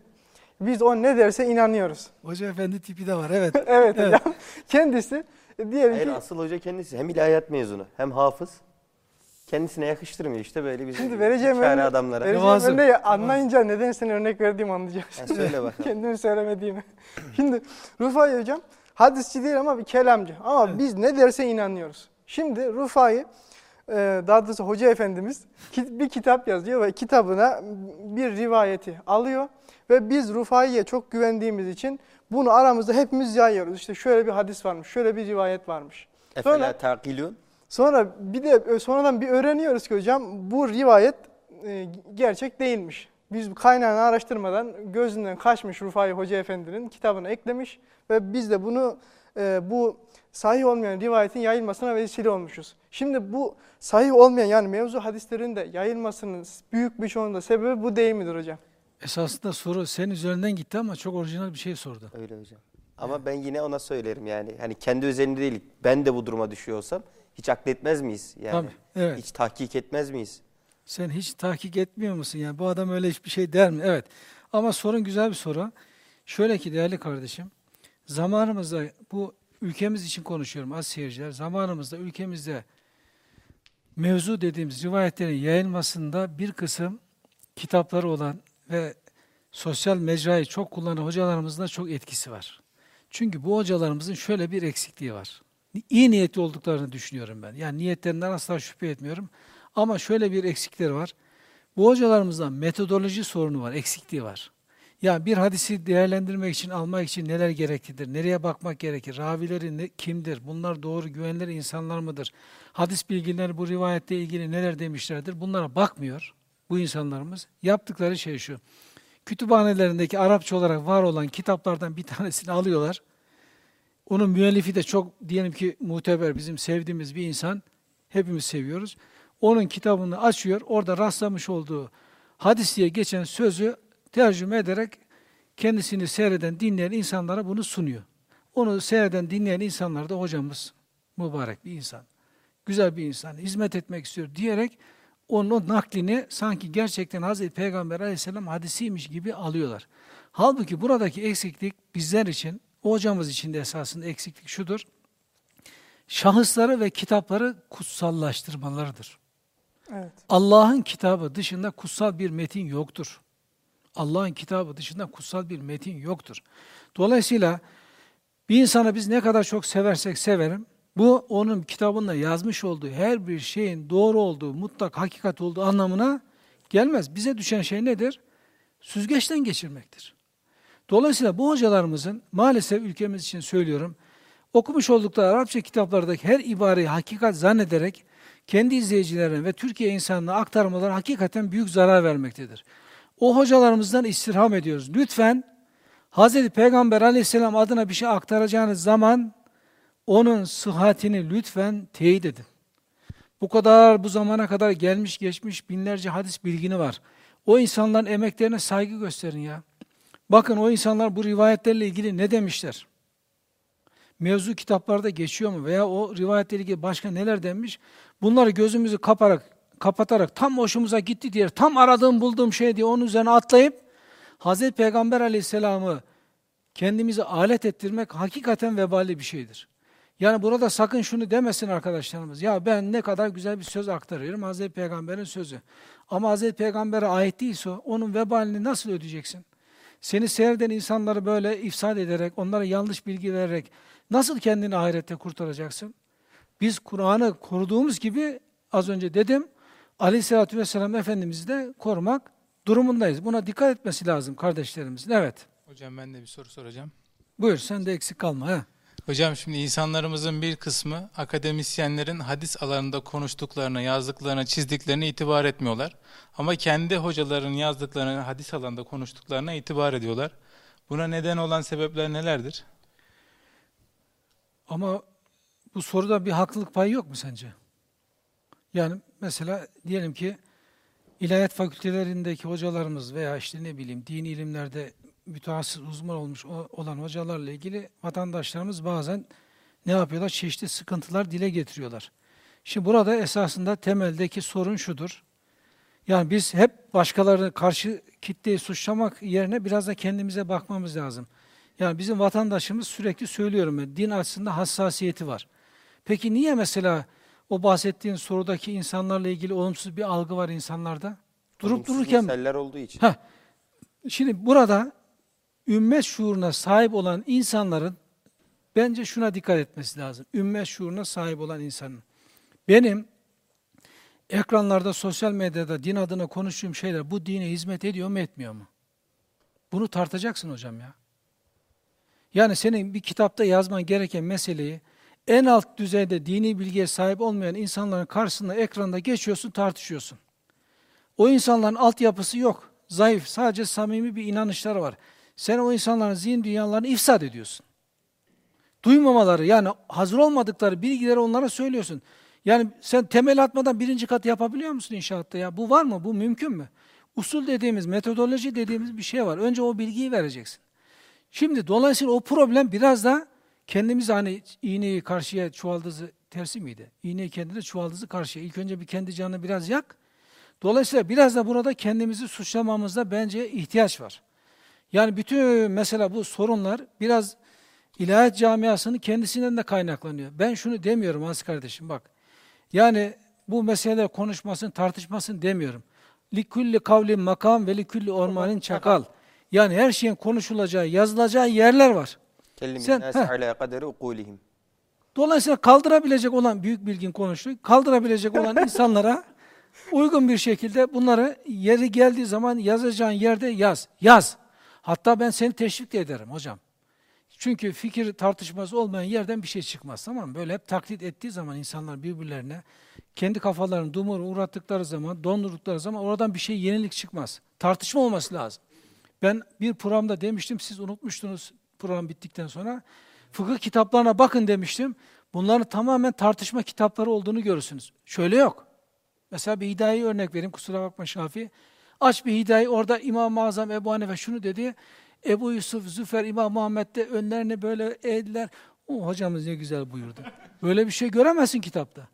Biz o ne derse inanıyoruz. Hoca efendi tipi de var. Evet. <laughs> evet hocam. Kendisi e, diyelim Hayır ki asıl hoca kendisi hem ilahiyat mezunu hem hafız. Kendisine yakıştırmıyor işte böyle bir Şimdi vereceğim örnek- adamlara. vereceğim örneği anlayınca neden sana örnek verdiğimi anlayacaksın. Ha, söyle bakalım. <laughs> Kendimi söylemediğimi. <laughs> Şimdi Rufai hocam hadisçi değil ama bir kelamcı. Ama biz ne derse inanıyoruz. Şimdi Rufai e, daha doğrusu hoca efendimiz ki- bir kitap yazıyor ve kitabına bir rivayeti alıyor. Ve biz Rufai'ye çok güvendiğimiz için bunu aramızda hepimiz yayıyoruz. İşte şöyle bir hadis varmış, şöyle bir rivayet varmış. Efela takilun. Sonra bir de sonradan bir öğreniyoruz ki hocam bu rivayet e, gerçek değilmiş. Biz kaynağını araştırmadan gözünden kaçmış Rufai Hoca Efendi'nin kitabına eklemiş ve biz de bunu e, bu sahih olmayan rivayetin yayılmasına vesile olmuşuz. Şimdi bu sahih olmayan yani mevzu hadislerin de yayılmasının büyük bir çoğunda sebebi bu değil midir hocam? Esasında soru senin üzerinden gitti ama çok orijinal bir şey sordu. Öyle hocam. Ama ben yine ona söylerim yani. Hani kendi üzerinde değil. Ben de bu duruma düşüyorsam hiç akletmez miyiz? Yani Tabii, evet. hiç tahkik etmez miyiz? Sen hiç tahkik etmiyor musun? Yani bu adam öyle hiçbir şey der mi? Evet. Ama sorun güzel bir soru. Şöyle ki değerli kardeşim, zamanımızda bu ülkemiz için konuşuyorum az seyirciler. Zamanımızda ülkemizde mevzu dediğimiz rivayetlerin yayılmasında bir kısım kitapları olan ve sosyal mecrayı çok kullanan hocalarımızın da çok etkisi var. Çünkü bu hocalarımızın şöyle bir eksikliği var. İyi niyetli olduklarını düşünüyorum ben. Yani niyetlerinden asla şüphe etmiyorum. Ama şöyle bir eksikleri var. Bu hocalarımızda metodoloji sorunu var, eksikliği var. Ya bir hadisi değerlendirmek için, almak için neler gereklidir? Nereye bakmak gerekir? Ravileri ne, kimdir? Bunlar doğru, güvenilir insanlar mıdır? Hadis bilginleri bu rivayetle ilgili neler demişlerdir? Bunlara bakmıyor bu insanlarımız. Yaptıkları şey şu. Kütüphanelerindeki Arapça olarak var olan kitaplardan bir tanesini alıyorlar. Onun müellifi de çok diyelim ki muteber, bizim sevdiğimiz bir insan. Hepimiz seviyoruz. Onun kitabını açıyor, orada rastlamış olduğu hadis diye geçen sözü tercüme ederek kendisini seyreden, dinleyen insanlara bunu sunuyor. Onu seyreden, dinleyen insanlar da hocamız mübarek bir insan, güzel bir insan, hizmet etmek istiyor diyerek onun o naklini sanki gerçekten Hazreti Peygamber aleyhisselam hadisiymiş gibi alıyorlar. Halbuki buradaki eksiklik bizler için, o hocamız için de esasında eksiklik şudur. Şahısları ve kitapları kutsallaştırmalarıdır. Evet. Allah'ın kitabı dışında kutsal bir metin yoktur. Allah'ın kitabı dışında kutsal bir metin yoktur. Dolayısıyla bir insana biz ne kadar çok seversek severim, bu onun kitabında yazmış olduğu her bir şeyin doğru olduğu, mutlak hakikat olduğu anlamına gelmez. Bize düşen şey nedir? Süzgeçten geçirmektir. Dolayısıyla bu hocalarımızın maalesef ülkemiz için söylüyorum, okumuş oldukları Arapça kitaplardaki her ibareyi hakikat zannederek kendi izleyicilerine ve Türkiye insanına aktarmaları hakikaten büyük zarar vermektedir. O hocalarımızdan istirham ediyoruz. Lütfen Hazreti Peygamber aleyhisselam adına bir şey aktaracağınız zaman onun sıhhatini lütfen teyit edin. Bu kadar bu zamana kadar gelmiş geçmiş binlerce hadis bilgini var. O insanların emeklerine saygı gösterin ya. Bakın o insanlar bu rivayetlerle ilgili ne demişler? Mevzu kitaplarda geçiyor mu? Veya o rivayetlerle ilgili başka neler denmiş? Bunları gözümüzü kaparak, kapatarak tam hoşumuza gitti diye, tam aradığım bulduğum şey diye onun üzerine atlayıp Hazreti Peygamber aleyhisselamı kendimize alet ettirmek hakikaten vebali bir şeydir. Yani burada sakın şunu demesin arkadaşlarımız. Ya ben ne kadar güzel bir söz aktarıyorum Hazreti Peygamber'in sözü. Ama Hazreti Peygamber'e ait değilse onun vebalini nasıl ödeyeceksin? Seni seyreden insanları böyle ifsad ederek, onlara yanlış bilgi vererek nasıl kendini ahirette kurtaracaksın? Biz Kur'an'ı koruduğumuz gibi az önce dedim, Aleyhisselatü Vesselam Efendimiz'i de korumak durumundayız. Buna dikkat etmesi lazım kardeşlerimizin. Evet. Hocam ben de bir soru soracağım. Buyur sen de eksik kalma. He. Hocam şimdi insanlarımızın bir kısmı akademisyenlerin hadis alanında konuştuklarına, yazdıklarına, çizdiklerine itibar etmiyorlar. Ama kendi hocaların yazdıklarına, hadis alanında konuştuklarına itibar ediyorlar. Buna neden olan sebepler nelerdir? Ama bu soruda bir haklılık payı yok mu sence? Yani mesela diyelim ki ilahiyat fakültelerindeki hocalarımız veya işte ne bileyim dini ilimlerde mütehassıs uzman olmuş olan hocalarla ilgili vatandaşlarımız bazen ne yapıyorlar? Çeşitli sıkıntılar dile getiriyorlar. Şimdi burada esasında temeldeki sorun şudur. Yani biz hep başkalarını karşı kitleyi suçlamak yerine biraz da kendimize bakmamız lazım. Yani bizim vatandaşımız sürekli söylüyorum ben, din açısından hassasiyeti var. Peki niye mesela o bahsettiğin sorudaki insanlarla ilgili olumsuz bir algı var insanlarda? Durup Olumsuz dururken meseleler olduğu için. Heh. Şimdi burada ümmet şuuruna sahip olan insanların bence şuna dikkat etmesi lazım. Ümmet şuuruna sahip olan insanın. Benim ekranlarda, sosyal medyada din adına konuştuğum şeyler bu dine hizmet ediyor mu, etmiyor mu? Bunu tartacaksın hocam ya. Yani senin bir kitapta yazman gereken meseleyi en alt düzeyde dini bilgiye sahip olmayan insanların karşısında ekranda geçiyorsun, tartışıyorsun. O insanların altyapısı yok. Zayıf, sadece samimi bir inanışları var. Sen o insanların zihin dünyalarını ifsad ediyorsun. Duymamaları yani hazır olmadıkları bilgileri onlara söylüyorsun. Yani sen temel atmadan birinci kat yapabiliyor musun inşaatta ya? Bu var mı? Bu mümkün mü? Usul dediğimiz, metodoloji dediğimiz bir şey var. Önce o bilgiyi vereceksin. Şimdi dolayısıyla o problem biraz da kendimiz hani iğneyi karşıya çuvaldızı tersi miydi? İğneyi kendine çuvaldızı karşıya. İlk önce bir kendi canını biraz yak. Dolayısıyla biraz da burada kendimizi suçlamamızda bence ihtiyaç var. Yani bütün mesela bu sorunlar biraz ilahiyat camiasının kendisinden de kaynaklanıyor. Ben şunu demiyorum az kardeşim bak. Yani bu meseleler konuşmasın, tartışmasın demiyorum. Likulli kavlin makam ve likulli ormanın çakal. Yani her şeyin konuşulacağı, yazılacağı yerler var. Sen- heh. Dolayısıyla kaldırabilecek olan, büyük bilgin konuştu, kaldırabilecek olan <laughs> insanlara uygun bir şekilde bunları yeri geldiği zaman yazacağın yerde yaz. Yaz. Hatta ben seni teşvik de ederim hocam. Çünkü fikir tartışması olmayan yerden bir şey çıkmaz tamam mı? Böyle hep taklit ettiği zaman insanlar birbirlerine kendi kafalarını dumura uğrattıkları zaman, dondurdukları zaman oradan bir şey yenilik çıkmaz. Tartışma olması lazım. Ben bir programda demiştim, siz unutmuştunuz program bittikten sonra. Fıkıh kitaplarına bakın demiştim. Bunların tamamen tartışma kitapları olduğunu görürsünüz. Şöyle yok. Mesela bir hidayeyi örnek vereyim, kusura bakma Şafii. Aç bir hidaye, orada İmam-ı Azam Ebu Hanife şunu dedi. Ebu Yusuf, Züfer, İmam Muhammed de önlerine böyle eğdiler. O hocamız ne güzel buyurdu. Böyle bir şey göremezsin kitapta.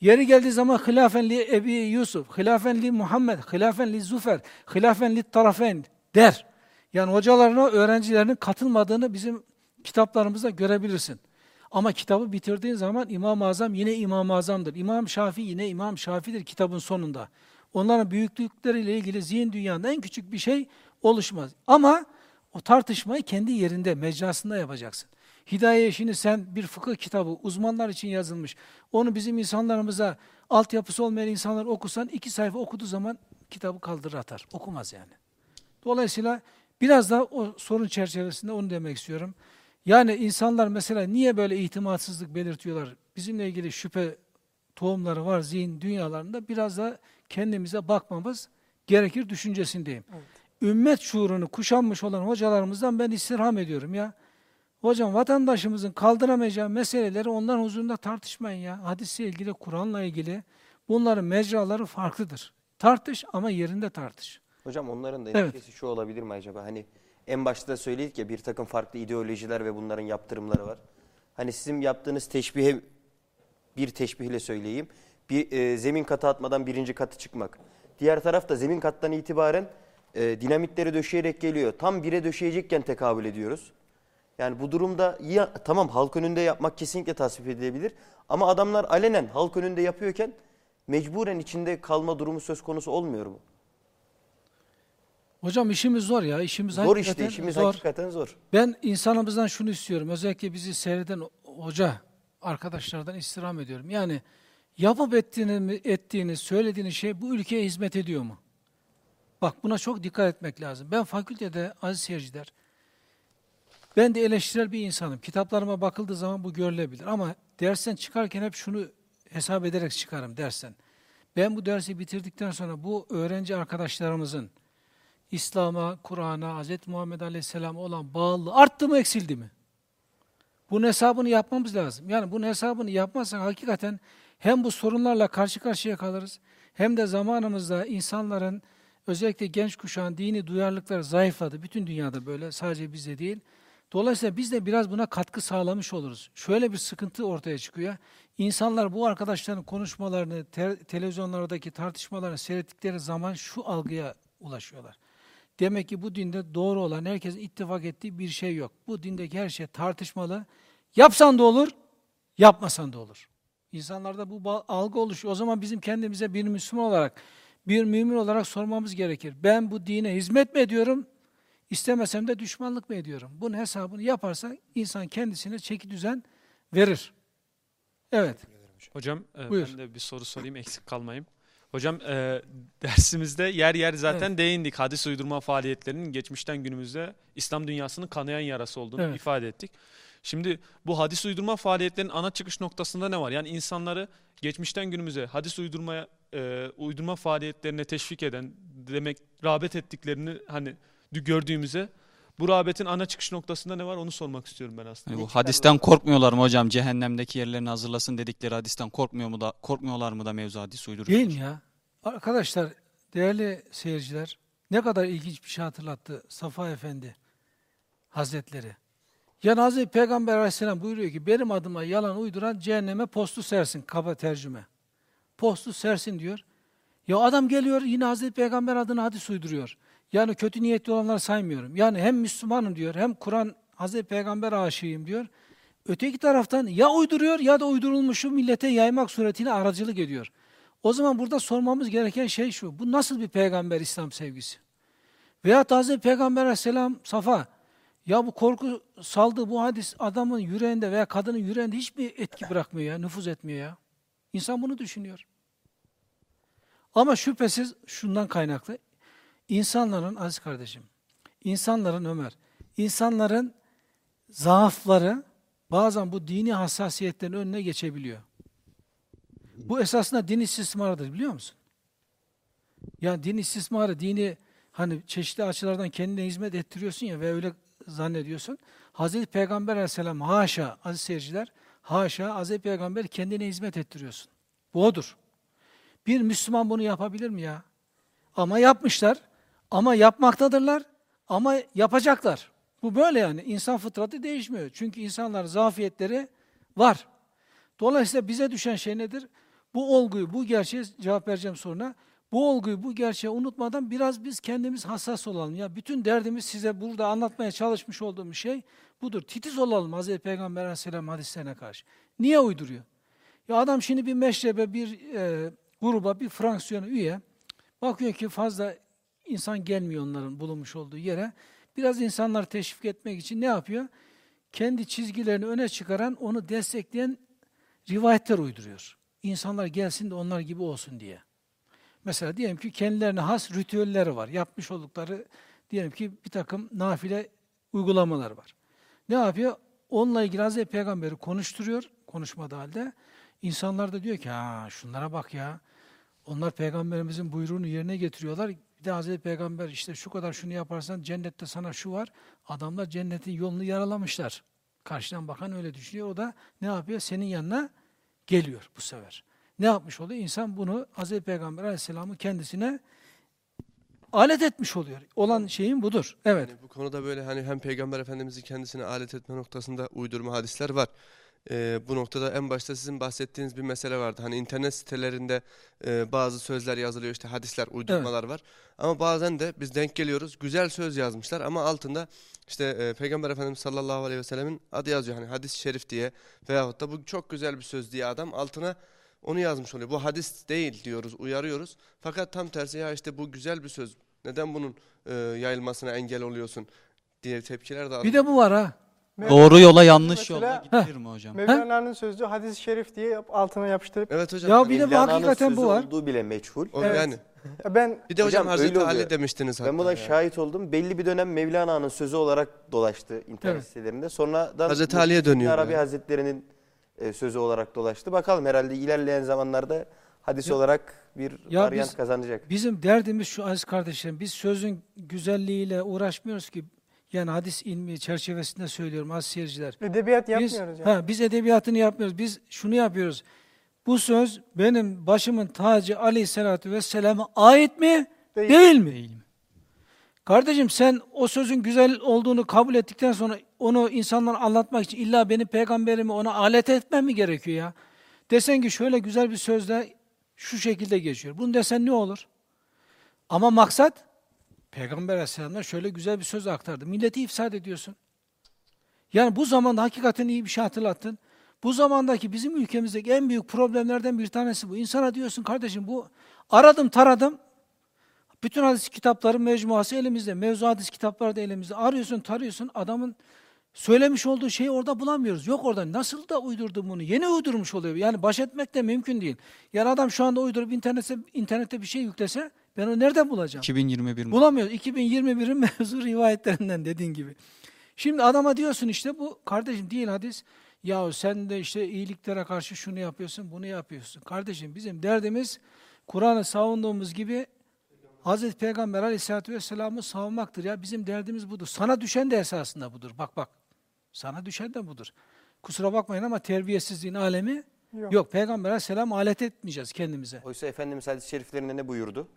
Yeri geldiği zaman hilafen li Ebi Yusuf, hilafen li Muhammed, hilafen li Züfer, hilafen li tarafen der. Yani hocalarına, öğrencilerinin katılmadığını bizim kitaplarımızda görebilirsin. Ama kitabı bitirdiğin zaman İmam-ı Azam yine İmam-ı Azam'dır. İmam Şafii yine İmam Şafii'dir kitabın sonunda. Onların büyüklükleriyle ilgili zihin dünyanda en küçük bir şey oluşmaz. Ama o tartışmayı kendi yerinde, mecrasında yapacaksın. Hidaye işini sen bir fıkıh kitabı, uzmanlar için yazılmış. Onu bizim insanlarımıza, altyapısı olmayan insanlar okusan, iki sayfa okuduğu zaman kitabı kaldırır atar. Okumaz yani. Dolayısıyla biraz da o sorun çerçevesinde onu demek istiyorum. Yani insanlar mesela niye böyle itimatsızlık belirtiyorlar? Bizimle ilgili şüphe tohumları var zihin dünyalarında. Biraz da kendimize bakmamız gerekir düşüncesindeyim. Ümmet şuurunu kuşanmış olan hocalarımızdan ben istirham ediyorum ya. Hocam vatandaşımızın kaldıramayacağı meseleleri onların huzurunda tartışmayın ya. Hadisle ilgili, Kur'an'la ilgili bunların mecraları farklıdır. Tartış ama yerinde tartış. Hocam onların da Evet. endişesi şu olabilir mi acaba? Hani en başta da söyledik ya bir takım farklı ideolojiler ve bunların yaptırımları var. Hani sizin yaptığınız teşbihe bir teşbihle söyleyeyim. Bir e, zemin katı atmadan birinci katı çıkmak. Diğer tarafta zemin kattan itibaren e, dinamitleri döşeyerek geliyor. Tam bire döşeyecekken tekabül ediyoruz. Yani bu durumda ya, tamam halk önünde yapmak kesinlikle tasvip edilebilir. Ama adamlar alenen halk önünde yapıyorken mecburen içinde kalma durumu söz konusu olmuyor mu? Hocam işimiz zor ya. işimiz Zor işte işimiz zor. hakikaten zor. Ben insanımızdan şunu istiyorum. Özellikle bizi seyreden hoca arkadaşlardan istirham ediyorum. Yani yapıp ettiğiniz, ettiğiniz, söylediğiniz şey bu ülkeye hizmet ediyor mu? Bak buna çok dikkat etmek lazım. Ben fakültede aziz seyirciler, ben de eleştirel bir insanım. Kitaplarıma bakıldığı zaman bu görülebilir. Ama dersten çıkarken hep şunu hesap ederek çıkarım dersten. Ben bu dersi bitirdikten sonra bu öğrenci arkadaşlarımızın İslam'a, Kur'an'a, Hz. Muhammed Aleyhisselam'a olan bağlılığı arttı mı eksildi mi? Bunun hesabını yapmamız lazım. Yani bunun hesabını yapmazsak hakikaten hem bu sorunlarla karşı karşıya kalırız hem de zamanımızda insanların özellikle genç kuşağın dini duyarlılıkları zayıfladı. Bütün dünyada böyle sadece bizde değil. Dolayısıyla biz de biraz buna katkı sağlamış oluruz. Şöyle bir sıkıntı ortaya çıkıyor. İnsanlar bu arkadaşların konuşmalarını, te- televizyonlardaki tartışmalarını seyrettikleri zaman şu algıya ulaşıyorlar. Demek ki bu dinde doğru olan, herkesin ittifak ettiği bir şey yok. Bu dindeki her şey tartışmalı. Yapsan da olur, yapmasan da olur. İnsanlarda bu algı oluşuyor. O zaman bizim kendimize bir Müslüman olarak, bir mümin olarak sormamız gerekir. Ben bu dine hizmet mi ediyorum, istemesem de düşmanlık mı ediyorum? Bunun hesabını yaparsa insan kendisine çeki düzen verir. Evet. Hocam e, Buyur. ben de bir soru sorayım eksik kalmayayım. Hocam e, <laughs> dersimizde yer yer zaten değindik. Hadis uydurma faaliyetlerinin geçmişten günümüzde İslam dünyasının kanayan yarası olduğunu Evet. ifade ettik. Şimdi bu hadis uydurma faaliyetlerinin ana çıkış noktasında ne var? Yani insanları geçmişten günümüze hadis uydurmaya e, uydurma faaliyetlerine teşvik eden demek rağbet ettiklerini hani gördüğümüze bu rağbetin ana çıkış noktasında ne var onu sormak istiyorum ben aslında. Yani bu hadisten korkmuyorlar mı hocam? Cehennemdeki yerlerini hazırlasın dedikleri hadisten korkmuyor mu da korkmuyorlar mı da mevzu hadis uyduruyor? Değil mi ya? Arkadaşlar, değerli seyirciler, ne kadar ilginç bir şey hatırlattı Safa Efendi Hazretleri. Yani Hazreti Peygamber Aleyhisselam buyuruyor ki benim adıma yalan uyduran cehenneme postu sersin. Kaba tercüme. Postu sersin diyor. Ya adam geliyor yine Hazreti Peygamber adına hadis uyduruyor. Yani kötü niyetli olanları saymıyorum. Yani hem Müslümanım diyor hem Kur'an Hazreti Peygamber aşığıyım diyor. Öteki taraftan ya uyduruyor ya da uydurulmuşu millete yaymak suretiyle aracılık ediyor. O zaman burada sormamız gereken şey şu. Bu nasıl bir peygamber İslam sevgisi? Veyahut Hazreti Peygamber Aleyhisselam Safa ya bu korku saldığı bu hadis adamın yüreğinde veya kadının yüreğinde hiçbir etki bırakmıyor ya, nüfuz etmiyor ya. İnsan bunu düşünüyor. Ama şüphesiz şundan kaynaklı. İnsanların, aziz kardeşim, insanların Ömer, insanların zaafları bazen bu dini hassasiyetlerin önüne geçebiliyor. Bu esasında din istismarıdır biliyor musun? Yani din istismarı, dini hani çeşitli açılardan kendine hizmet ettiriyorsun ya ve öyle zannediyorsun. Hazreti Peygamber aleyhisselam haşa aziz seyirciler, haşa Hazreti Peygamber kendine hizmet ettiriyorsun. Bu odur. Bir Müslüman bunu yapabilir mi ya? Ama yapmışlar, ama yapmaktadırlar, ama yapacaklar. Bu böyle yani. İnsan fıtratı değişmiyor. Çünkü insanların zafiyetleri var. Dolayısıyla bize düşen şey nedir? Bu olguyu, bu gerçeğe cevap vereceğim sonra. Bu olguyu, bu gerçeği unutmadan biraz biz kendimiz hassas olalım. Ya bütün derdimiz size burada anlatmaya çalışmış olduğum şey budur. Titiz olalım Hazreti Peygamber Aleyhisselam hadislerine karşı. Niye uyduruyor? Ya adam şimdi bir meşrebe, bir e, gruba, bir fraksiyona üye. Bakıyor ki fazla insan gelmiyor onların bulunmuş olduğu yere. Biraz insanları teşvik etmek için ne yapıyor? Kendi çizgilerini öne çıkaran, onu destekleyen rivayetler uyduruyor. İnsanlar gelsin de onlar gibi olsun diye. Mesela diyelim ki kendilerine has ritüelleri var. Yapmış oldukları diyelim ki bir takım nafile uygulamalar var. Ne yapıyor? Onunla ilgili Hazreti Peygamber'i konuşturuyor, konuşmadığı halde. İnsanlar da diyor ki, ha şunlara bak ya. Onlar Peygamberimizin buyruğunu yerine getiriyorlar. Bir de Hazreti Peygamber işte şu kadar şunu yaparsan cennette sana şu var. Adamlar cennetin yolunu yaralamışlar. Karşıdan bakan öyle düşünüyor. O da ne yapıyor? Senin yanına geliyor bu sefer. Ne yapmış oluyor? İnsan bunu Hazreti Peygamber Aleyhisselam'ı kendisine alet etmiş oluyor. Olan şeyin budur. Evet. Yani bu konuda böyle hani hem Peygamber Efendimiz'i kendisine alet etme noktasında uydurma hadisler var. Ee, bu noktada en başta sizin bahsettiğiniz bir mesele vardı. Hani internet sitelerinde e, bazı sözler yazılıyor işte hadisler, uydurmalar var. Ama bazen de biz denk geliyoruz. Güzel söz yazmışlar ama altında işte e, Peygamber Efendimiz sallallahu aleyhi ve sellemin adı yazıyor. Hani hadis-i şerif diye veyahut da bu çok güzel bir söz diye adam altına onu yazmış oluyor. Bu hadis değil diyoruz, uyarıyoruz. Fakat tam tersi ya işte bu güzel bir söz. Neden bunun e, yayılmasına engel oluyorsun diye tepkiler de Bir de bu var ha. Doğru yola yanlış Mesela- yolla gidilir mi hocam? Mevlana'nın sözü hadis-i şerif diye yap- altına yapıştırıp Evet hocam. Ya bir de bu Mevlana'nın hakikaten sözü bu var. olduğu bile meçhul. O Evet. yani. ben Bir de hocam, Hocam Hazreti Ali demiştiniz hatta. Ben buna şahit oldum. Belli bir dönem Mevlana'nın sözü olarak dolaştı internet Evet. sitelerinde. Sonradan Hazreti Ali'ye dönüyor Arabi yani. Hazretleri'nin e, sözü olarak dolaştı. Bakalım herhalde ilerleyen zamanlarda hadis Ya- olarak bir Ya varyant biz- kazanacak. Bizim derdimiz şu aziz kardeşlerim. Biz sözün güzelliğiyle uğraşmıyoruz ki. Yani hadis ilmi çerçevesinde söylüyorum aziz seyirciler. Edebiyat Biz, yapmıyoruz yani. ha, biz edebiyatını yapmıyoruz. Biz şunu yapıyoruz. Bu söz benim başımın tacı aleyhissalatü vesselam'a ait mi? Değil. Değil, mi? Değil mi? Kardeşim sen o sözün güzel olduğunu kabul ettikten sonra onu insanlara anlatmak için illa benim peygamberimi ona alet etmem mi gerekiyor ya? Desen ki şöyle güzel bir sözle şu şekilde geçiyor. Bunu desen ne olur? Ama maksat Peygamber Aleyhisselam'dan şöyle güzel bir söz aktardı. Milleti ifsad ediyorsun. Yani bu zamanda hakikaten iyi bir şey hatırlattın. Bu zamandaki bizim ülkemizdeki en büyük problemlerden bir tanesi bu. İnsana diyorsun kardeşim bu aradım taradım. Bütün hadis kitapların mecmuası elimizde. Mevzu hadis kitapları da elimizde. Arıyorsun tarıyorsun adamın söylemiş olduğu şeyi orada bulamıyoruz. Yok orada. Nasıl da uydurdu bunu? Yeni uydurmuş oluyor. Yani baş etmek de mümkün değil. Yani adam şu anda uydurup internete, internette bir şey yüklese ben onu nereden bulacağım? 2021 mi? Bulamıyoruz. 2021'in <laughs> mevzu rivayetlerinden dediğin gibi. Şimdi adama diyorsun işte bu kardeşim değil hadis. Ya sen de işte iyiliklere karşı şunu yapıyorsun, bunu yapıyorsun. Kardeşim bizim derdimiz Kur'an'ı savunduğumuz gibi Hazreti Peygamber Aleyhisselatü Vesselam'ı savunmaktır ya. Bizim derdimiz budur. Sana düşen de esasında budur. Bak bak. Sana düşen de budur. Kusura bakmayın ama terbiyesizliğin alemi Yok. yok. Peygamber Aleyhisselam alet etmeyeceğiz kendimize. Oysa Efendimiz hadis-i şeriflerinde ne buyurdu?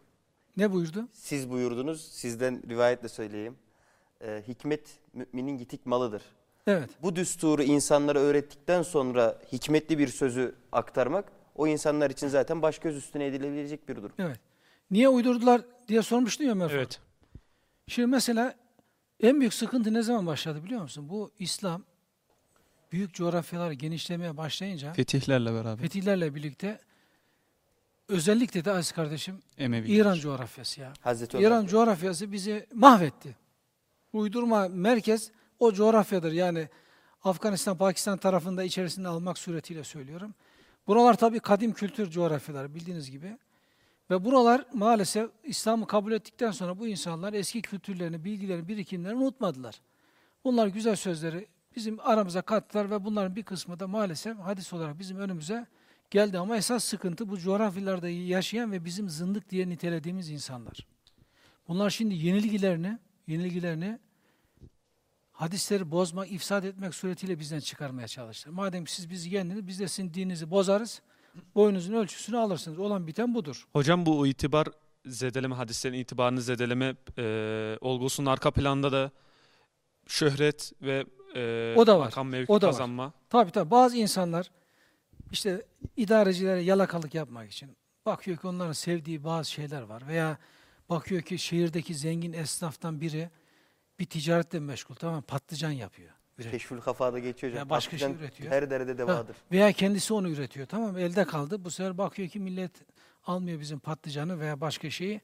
Ne buyurdu? Siz buyurdunuz, sizden rivayetle söyleyeyim. Ee, hikmet müminin gitik malıdır. Evet. Bu düsturu insanlara öğrettikten sonra hikmetli bir sözü aktarmak o insanlar için zaten baş göz üstüne edilebilecek bir durum. Evet. Niye uydurdular diye sormuştun ya Merhaba. Evet. Şimdi mesela en büyük sıkıntı ne zaman başladı biliyor musun? Bu İslam büyük coğrafyalar genişlemeye başlayınca Fetihlerle beraber. fetihlerle birlikte özellikle de aziz kardeşim Emevi. İran coğrafyası ya. Hazreti Ömer. İran coğrafyası bizi mahvetti. Uydurma merkez o coğrafyadır. Yani Afganistan, Pakistan tarafında içerisinde almak suretiyle söylüyorum. Buralar tabii kadim kültür coğrafyaları bildiğiniz gibi. Ve buralar maalesef İslam'ı kabul ettikten sonra bu insanlar eski kültürlerini, bilgilerini, birikimlerini unutmadılar. Bunlar güzel sözleri bizim aramıza kattılar ve bunların bir kısmı da maalesef hadis olarak bizim önümüze geldi. Ama esas sıkıntı bu coğrafyalarda yaşayan ve bizim zındık diye nitelediğimiz insanlar. Bunlar şimdi yenilgilerini, yenilgilerini hadisleri bozmak, ifsad etmek suretiyle bizden çıkarmaya çalıştılar. Madem siz bizi yendiniz, biz de sizin dininizi bozarız, boyunuzun ölçüsünü alırsınız. Olan biten budur. Hocam bu itibar zedeleme, hadislerin itibarını zedeleme e, olgusunun arka planda da şöhret ve e, O da var, makam mevki o da var. kazanma. Tabii tabii bazı insanlar işte idarecilere yalakalık yapmak için bakıyor ki onların sevdiği bazı şeyler var veya bakıyor ki şehirdeki zengin esnaftan biri bir ticaretle meşgul tamam patlıcan yapıyor. Üretiyor. Keşfül kafada geçiyor hocam. Ya başka şey üretiyor. Her derede devadır. Veya kendisi onu üretiyor tamam? Elde kaldı. Bu sefer bakıyor ki millet almıyor bizim patlıcanı veya başka şeyi.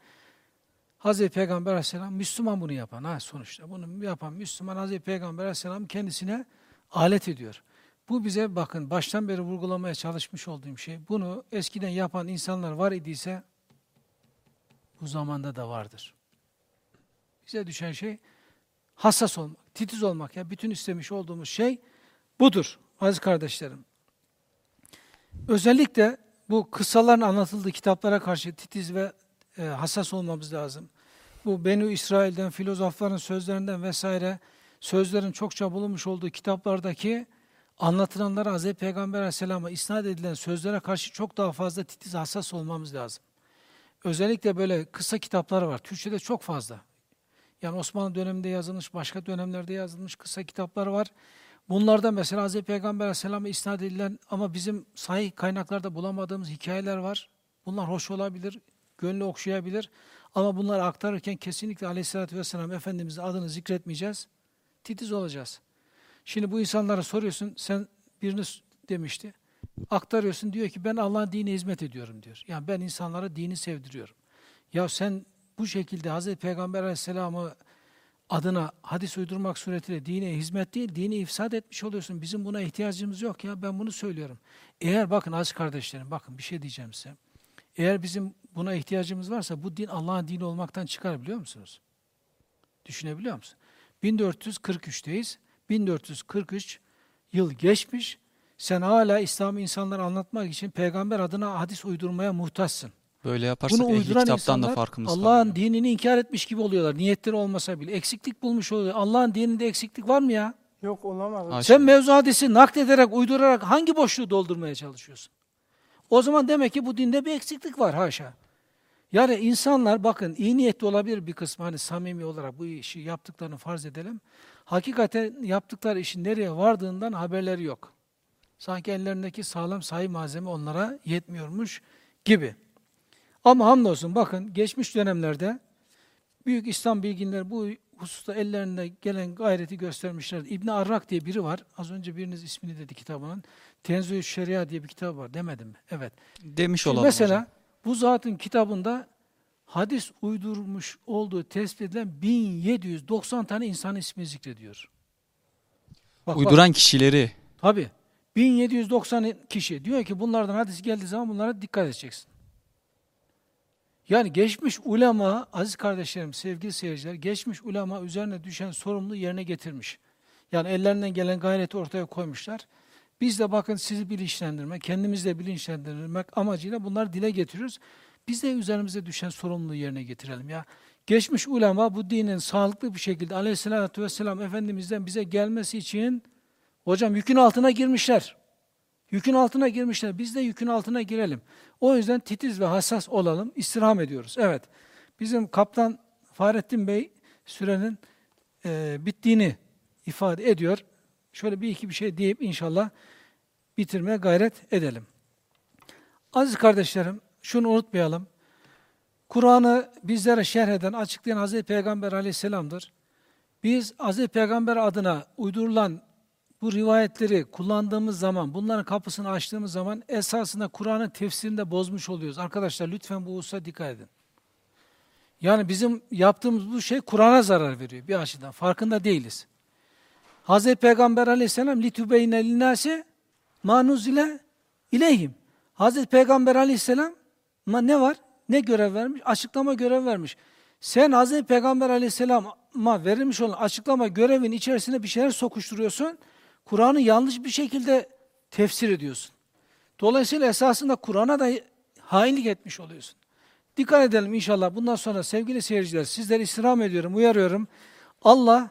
Hazreti Peygamber Aleyhisselam Müslüman bunu yapan ha sonuçta. Bunu yapan Müslüman Hazreti Peygamber Aleyhisselam kendisine alet ediyor. Bu bize bakın baştan beri vurgulamaya çalışmış olduğum şey. Bunu eskiden yapan insanlar var idiyse bu zamanda da vardır. Bize düşen şey hassas olmak, titiz olmak. Ya bütün istemiş olduğumuz şey budur aziz kardeşlerim. Özellikle bu kıssaların anlatıldığı kitaplara karşı titiz ve e, hassas olmamız lazım. Bu Benü İsrail'den, filozofların sözlerinden vesaire sözlerin çokça bulunmuş olduğu kitaplardaki anlatılanlara Hz. Peygamber Aleyhisselam'a isnat edilen sözlere karşı çok daha fazla titiz, hassas olmamız lazım. Özellikle böyle kısa kitaplar var. Türkçe'de çok fazla. Yani Osmanlı döneminde yazılmış, başka dönemlerde yazılmış kısa kitaplar var. Bunlarda mesela Hz. Peygamber Aleyhisselam'a isnat edilen ama bizim sahih kaynaklarda bulamadığımız hikayeler var. Bunlar hoş olabilir, gönlü okşayabilir. Ama bunları aktarırken kesinlikle Aleyhisselatü Vesselam Efendimiz'in adını zikretmeyeceğiz. Titiz olacağız. Şimdi bu insanlara soruyorsun, sen birini demişti. Aktarıyorsun, diyor ki ben Allah'ın dinine hizmet ediyorum diyor. Yani ben insanlara dini sevdiriyorum. Ya sen bu şekilde Hazreti Peygamber Aleyhisselam'ı adına hadis uydurmak suretiyle dine hizmet değil, dini ifsad etmiş oluyorsun. Bizim buna ihtiyacımız yok ya, ben bunu söylüyorum. Eğer bakın aziz kardeşlerim, bakın bir şey diyeceğim size. Eğer bizim buna ihtiyacımız varsa bu din Allah'ın dini olmaktan çıkar biliyor musunuz? Düşünebiliyor musun? 1443'teyiz. 1443 yıl geçmiş. Sen hala İslam'ı insanlara anlatmak için peygamber adına hadis uydurmaya muhtaçsın. Böyle yaparsak Bunu ehli kitaptan da farkımız Allah'ın kalmıyor. dinini inkar etmiş gibi oluyorlar. Niyetleri olmasa bile. Eksiklik bulmuş oluyor. Allah'ın dininde eksiklik var mı ya? Yok olamaz. Haşa. Sen mevzu hadisi naklederek, uydurarak hangi boşluğu doldurmaya çalışıyorsun? O zaman demek ki bu dinde bir eksiklik var haşa. Yani insanlar bakın iyi niyetli olabilir bir kısmı hani samimi olarak bu işi yaptıklarını farz edelim. Hakikaten yaptıkları işin nereye vardığından haberleri yok. Sanki ellerindeki sağlam sayı malzeme onlara yetmiyormuş gibi. Ama hamdolsun bakın geçmiş dönemlerde büyük İslam bilginleri bu hususta ellerinde gelen gayreti göstermişler. İbn Arrak diye biri var. Az önce biriniz ismini dedi kitabının. Tenzih-i Şeria diye bir kitap var. Demedim mi? Evet. Demiş Şimdi olalım mesela hocam. bu zatın kitabında hadis uydurmuş olduğu tespit edilen 1790 tane insan ismi zikrediyor. Bak, bak, Uyduran kişileri Tabii. 1790 kişi diyor ki bunlardan hadis geldiği zaman bunlara dikkat edeceksin. Yani geçmiş ulema, aziz kardeşlerim, sevgili seyirciler, geçmiş ulema üzerine düşen sorumluluğu yerine getirmiş. Yani ellerinden gelen gayreti ortaya koymuşlar. Biz de bakın sizi bilinçlendirmek, kendimizi de bilinçlendirmek amacıyla bunları dile getiriyoruz. Biz de üzerimize düşen sorumluluğu yerine getirelim ya. Geçmiş ulema bu dinin sağlıklı bir şekilde aleyhissalatü vesselam Efendimiz'den bize gelmesi için hocam yükün altına girmişler. Yükün altına girmişler. Biz de yükün altına girelim. O yüzden titiz ve hassas olalım. İstirham ediyoruz. Evet. Bizim kaptan Fahrettin Bey sürenin e, bittiğini ifade ediyor. Şöyle bir iki bir şey deyip inşallah bitirmeye gayret edelim. Aziz kardeşlerim, şunu unutmayalım. Kur'an'ı bizlere şerh eden, açıklayan Hazreti Peygamber aleyhisselamdır. Biz Hazreti Peygamber adına uydurulan bu rivayetleri kullandığımız zaman, bunların kapısını açtığımız zaman esasında Kur'an'ın tefsirini de bozmuş oluyoruz. Arkadaşlar lütfen bu hususa dikkat edin. Yani bizim yaptığımız bu şey Kur'an'a zarar veriyor bir açıdan. Farkında değiliz. Hazreti Peygamber aleyhisselam litübeyne linnâse manuzile ileyhim. Hazreti Peygamber aleyhisselam ne var? Ne görev vermiş? Açıklama görev vermiş. Sen Hazreti Peygamber aleyhisselama verilmiş olan açıklama görevin içerisine bir şeyler sokuşturuyorsun. Kur'an'ı yanlış bir şekilde tefsir ediyorsun. Dolayısıyla esasında Kur'an'a da hainlik etmiş oluyorsun. Dikkat edelim inşallah. Bundan sonra sevgili seyirciler sizleri istirham ediyorum, uyarıyorum. Allah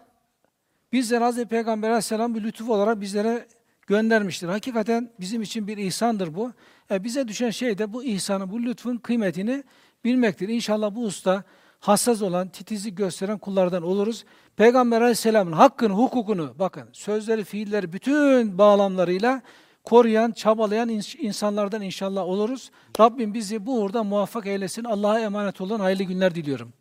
bizlere Hazreti Peygamber Aleyhisselam bir lütuf olarak bizlere göndermiştir. Hakikaten bizim için bir ihsandır bu. E bize düşen şey de bu ihsanı, bu lütfun kıymetini bilmektir. İnşallah bu usta hassas olan, titizlik gösteren kullardan oluruz. Peygamber Aleyhisselam'ın hakkını, hukukunu, bakın sözleri, fiilleri bütün bağlamlarıyla koruyan, çabalayan ins- insanlardan inşallah oluruz. Rabbim bizi bu uğurda muvaffak eylesin. Allah'a emanet olun. Hayırlı günler diliyorum.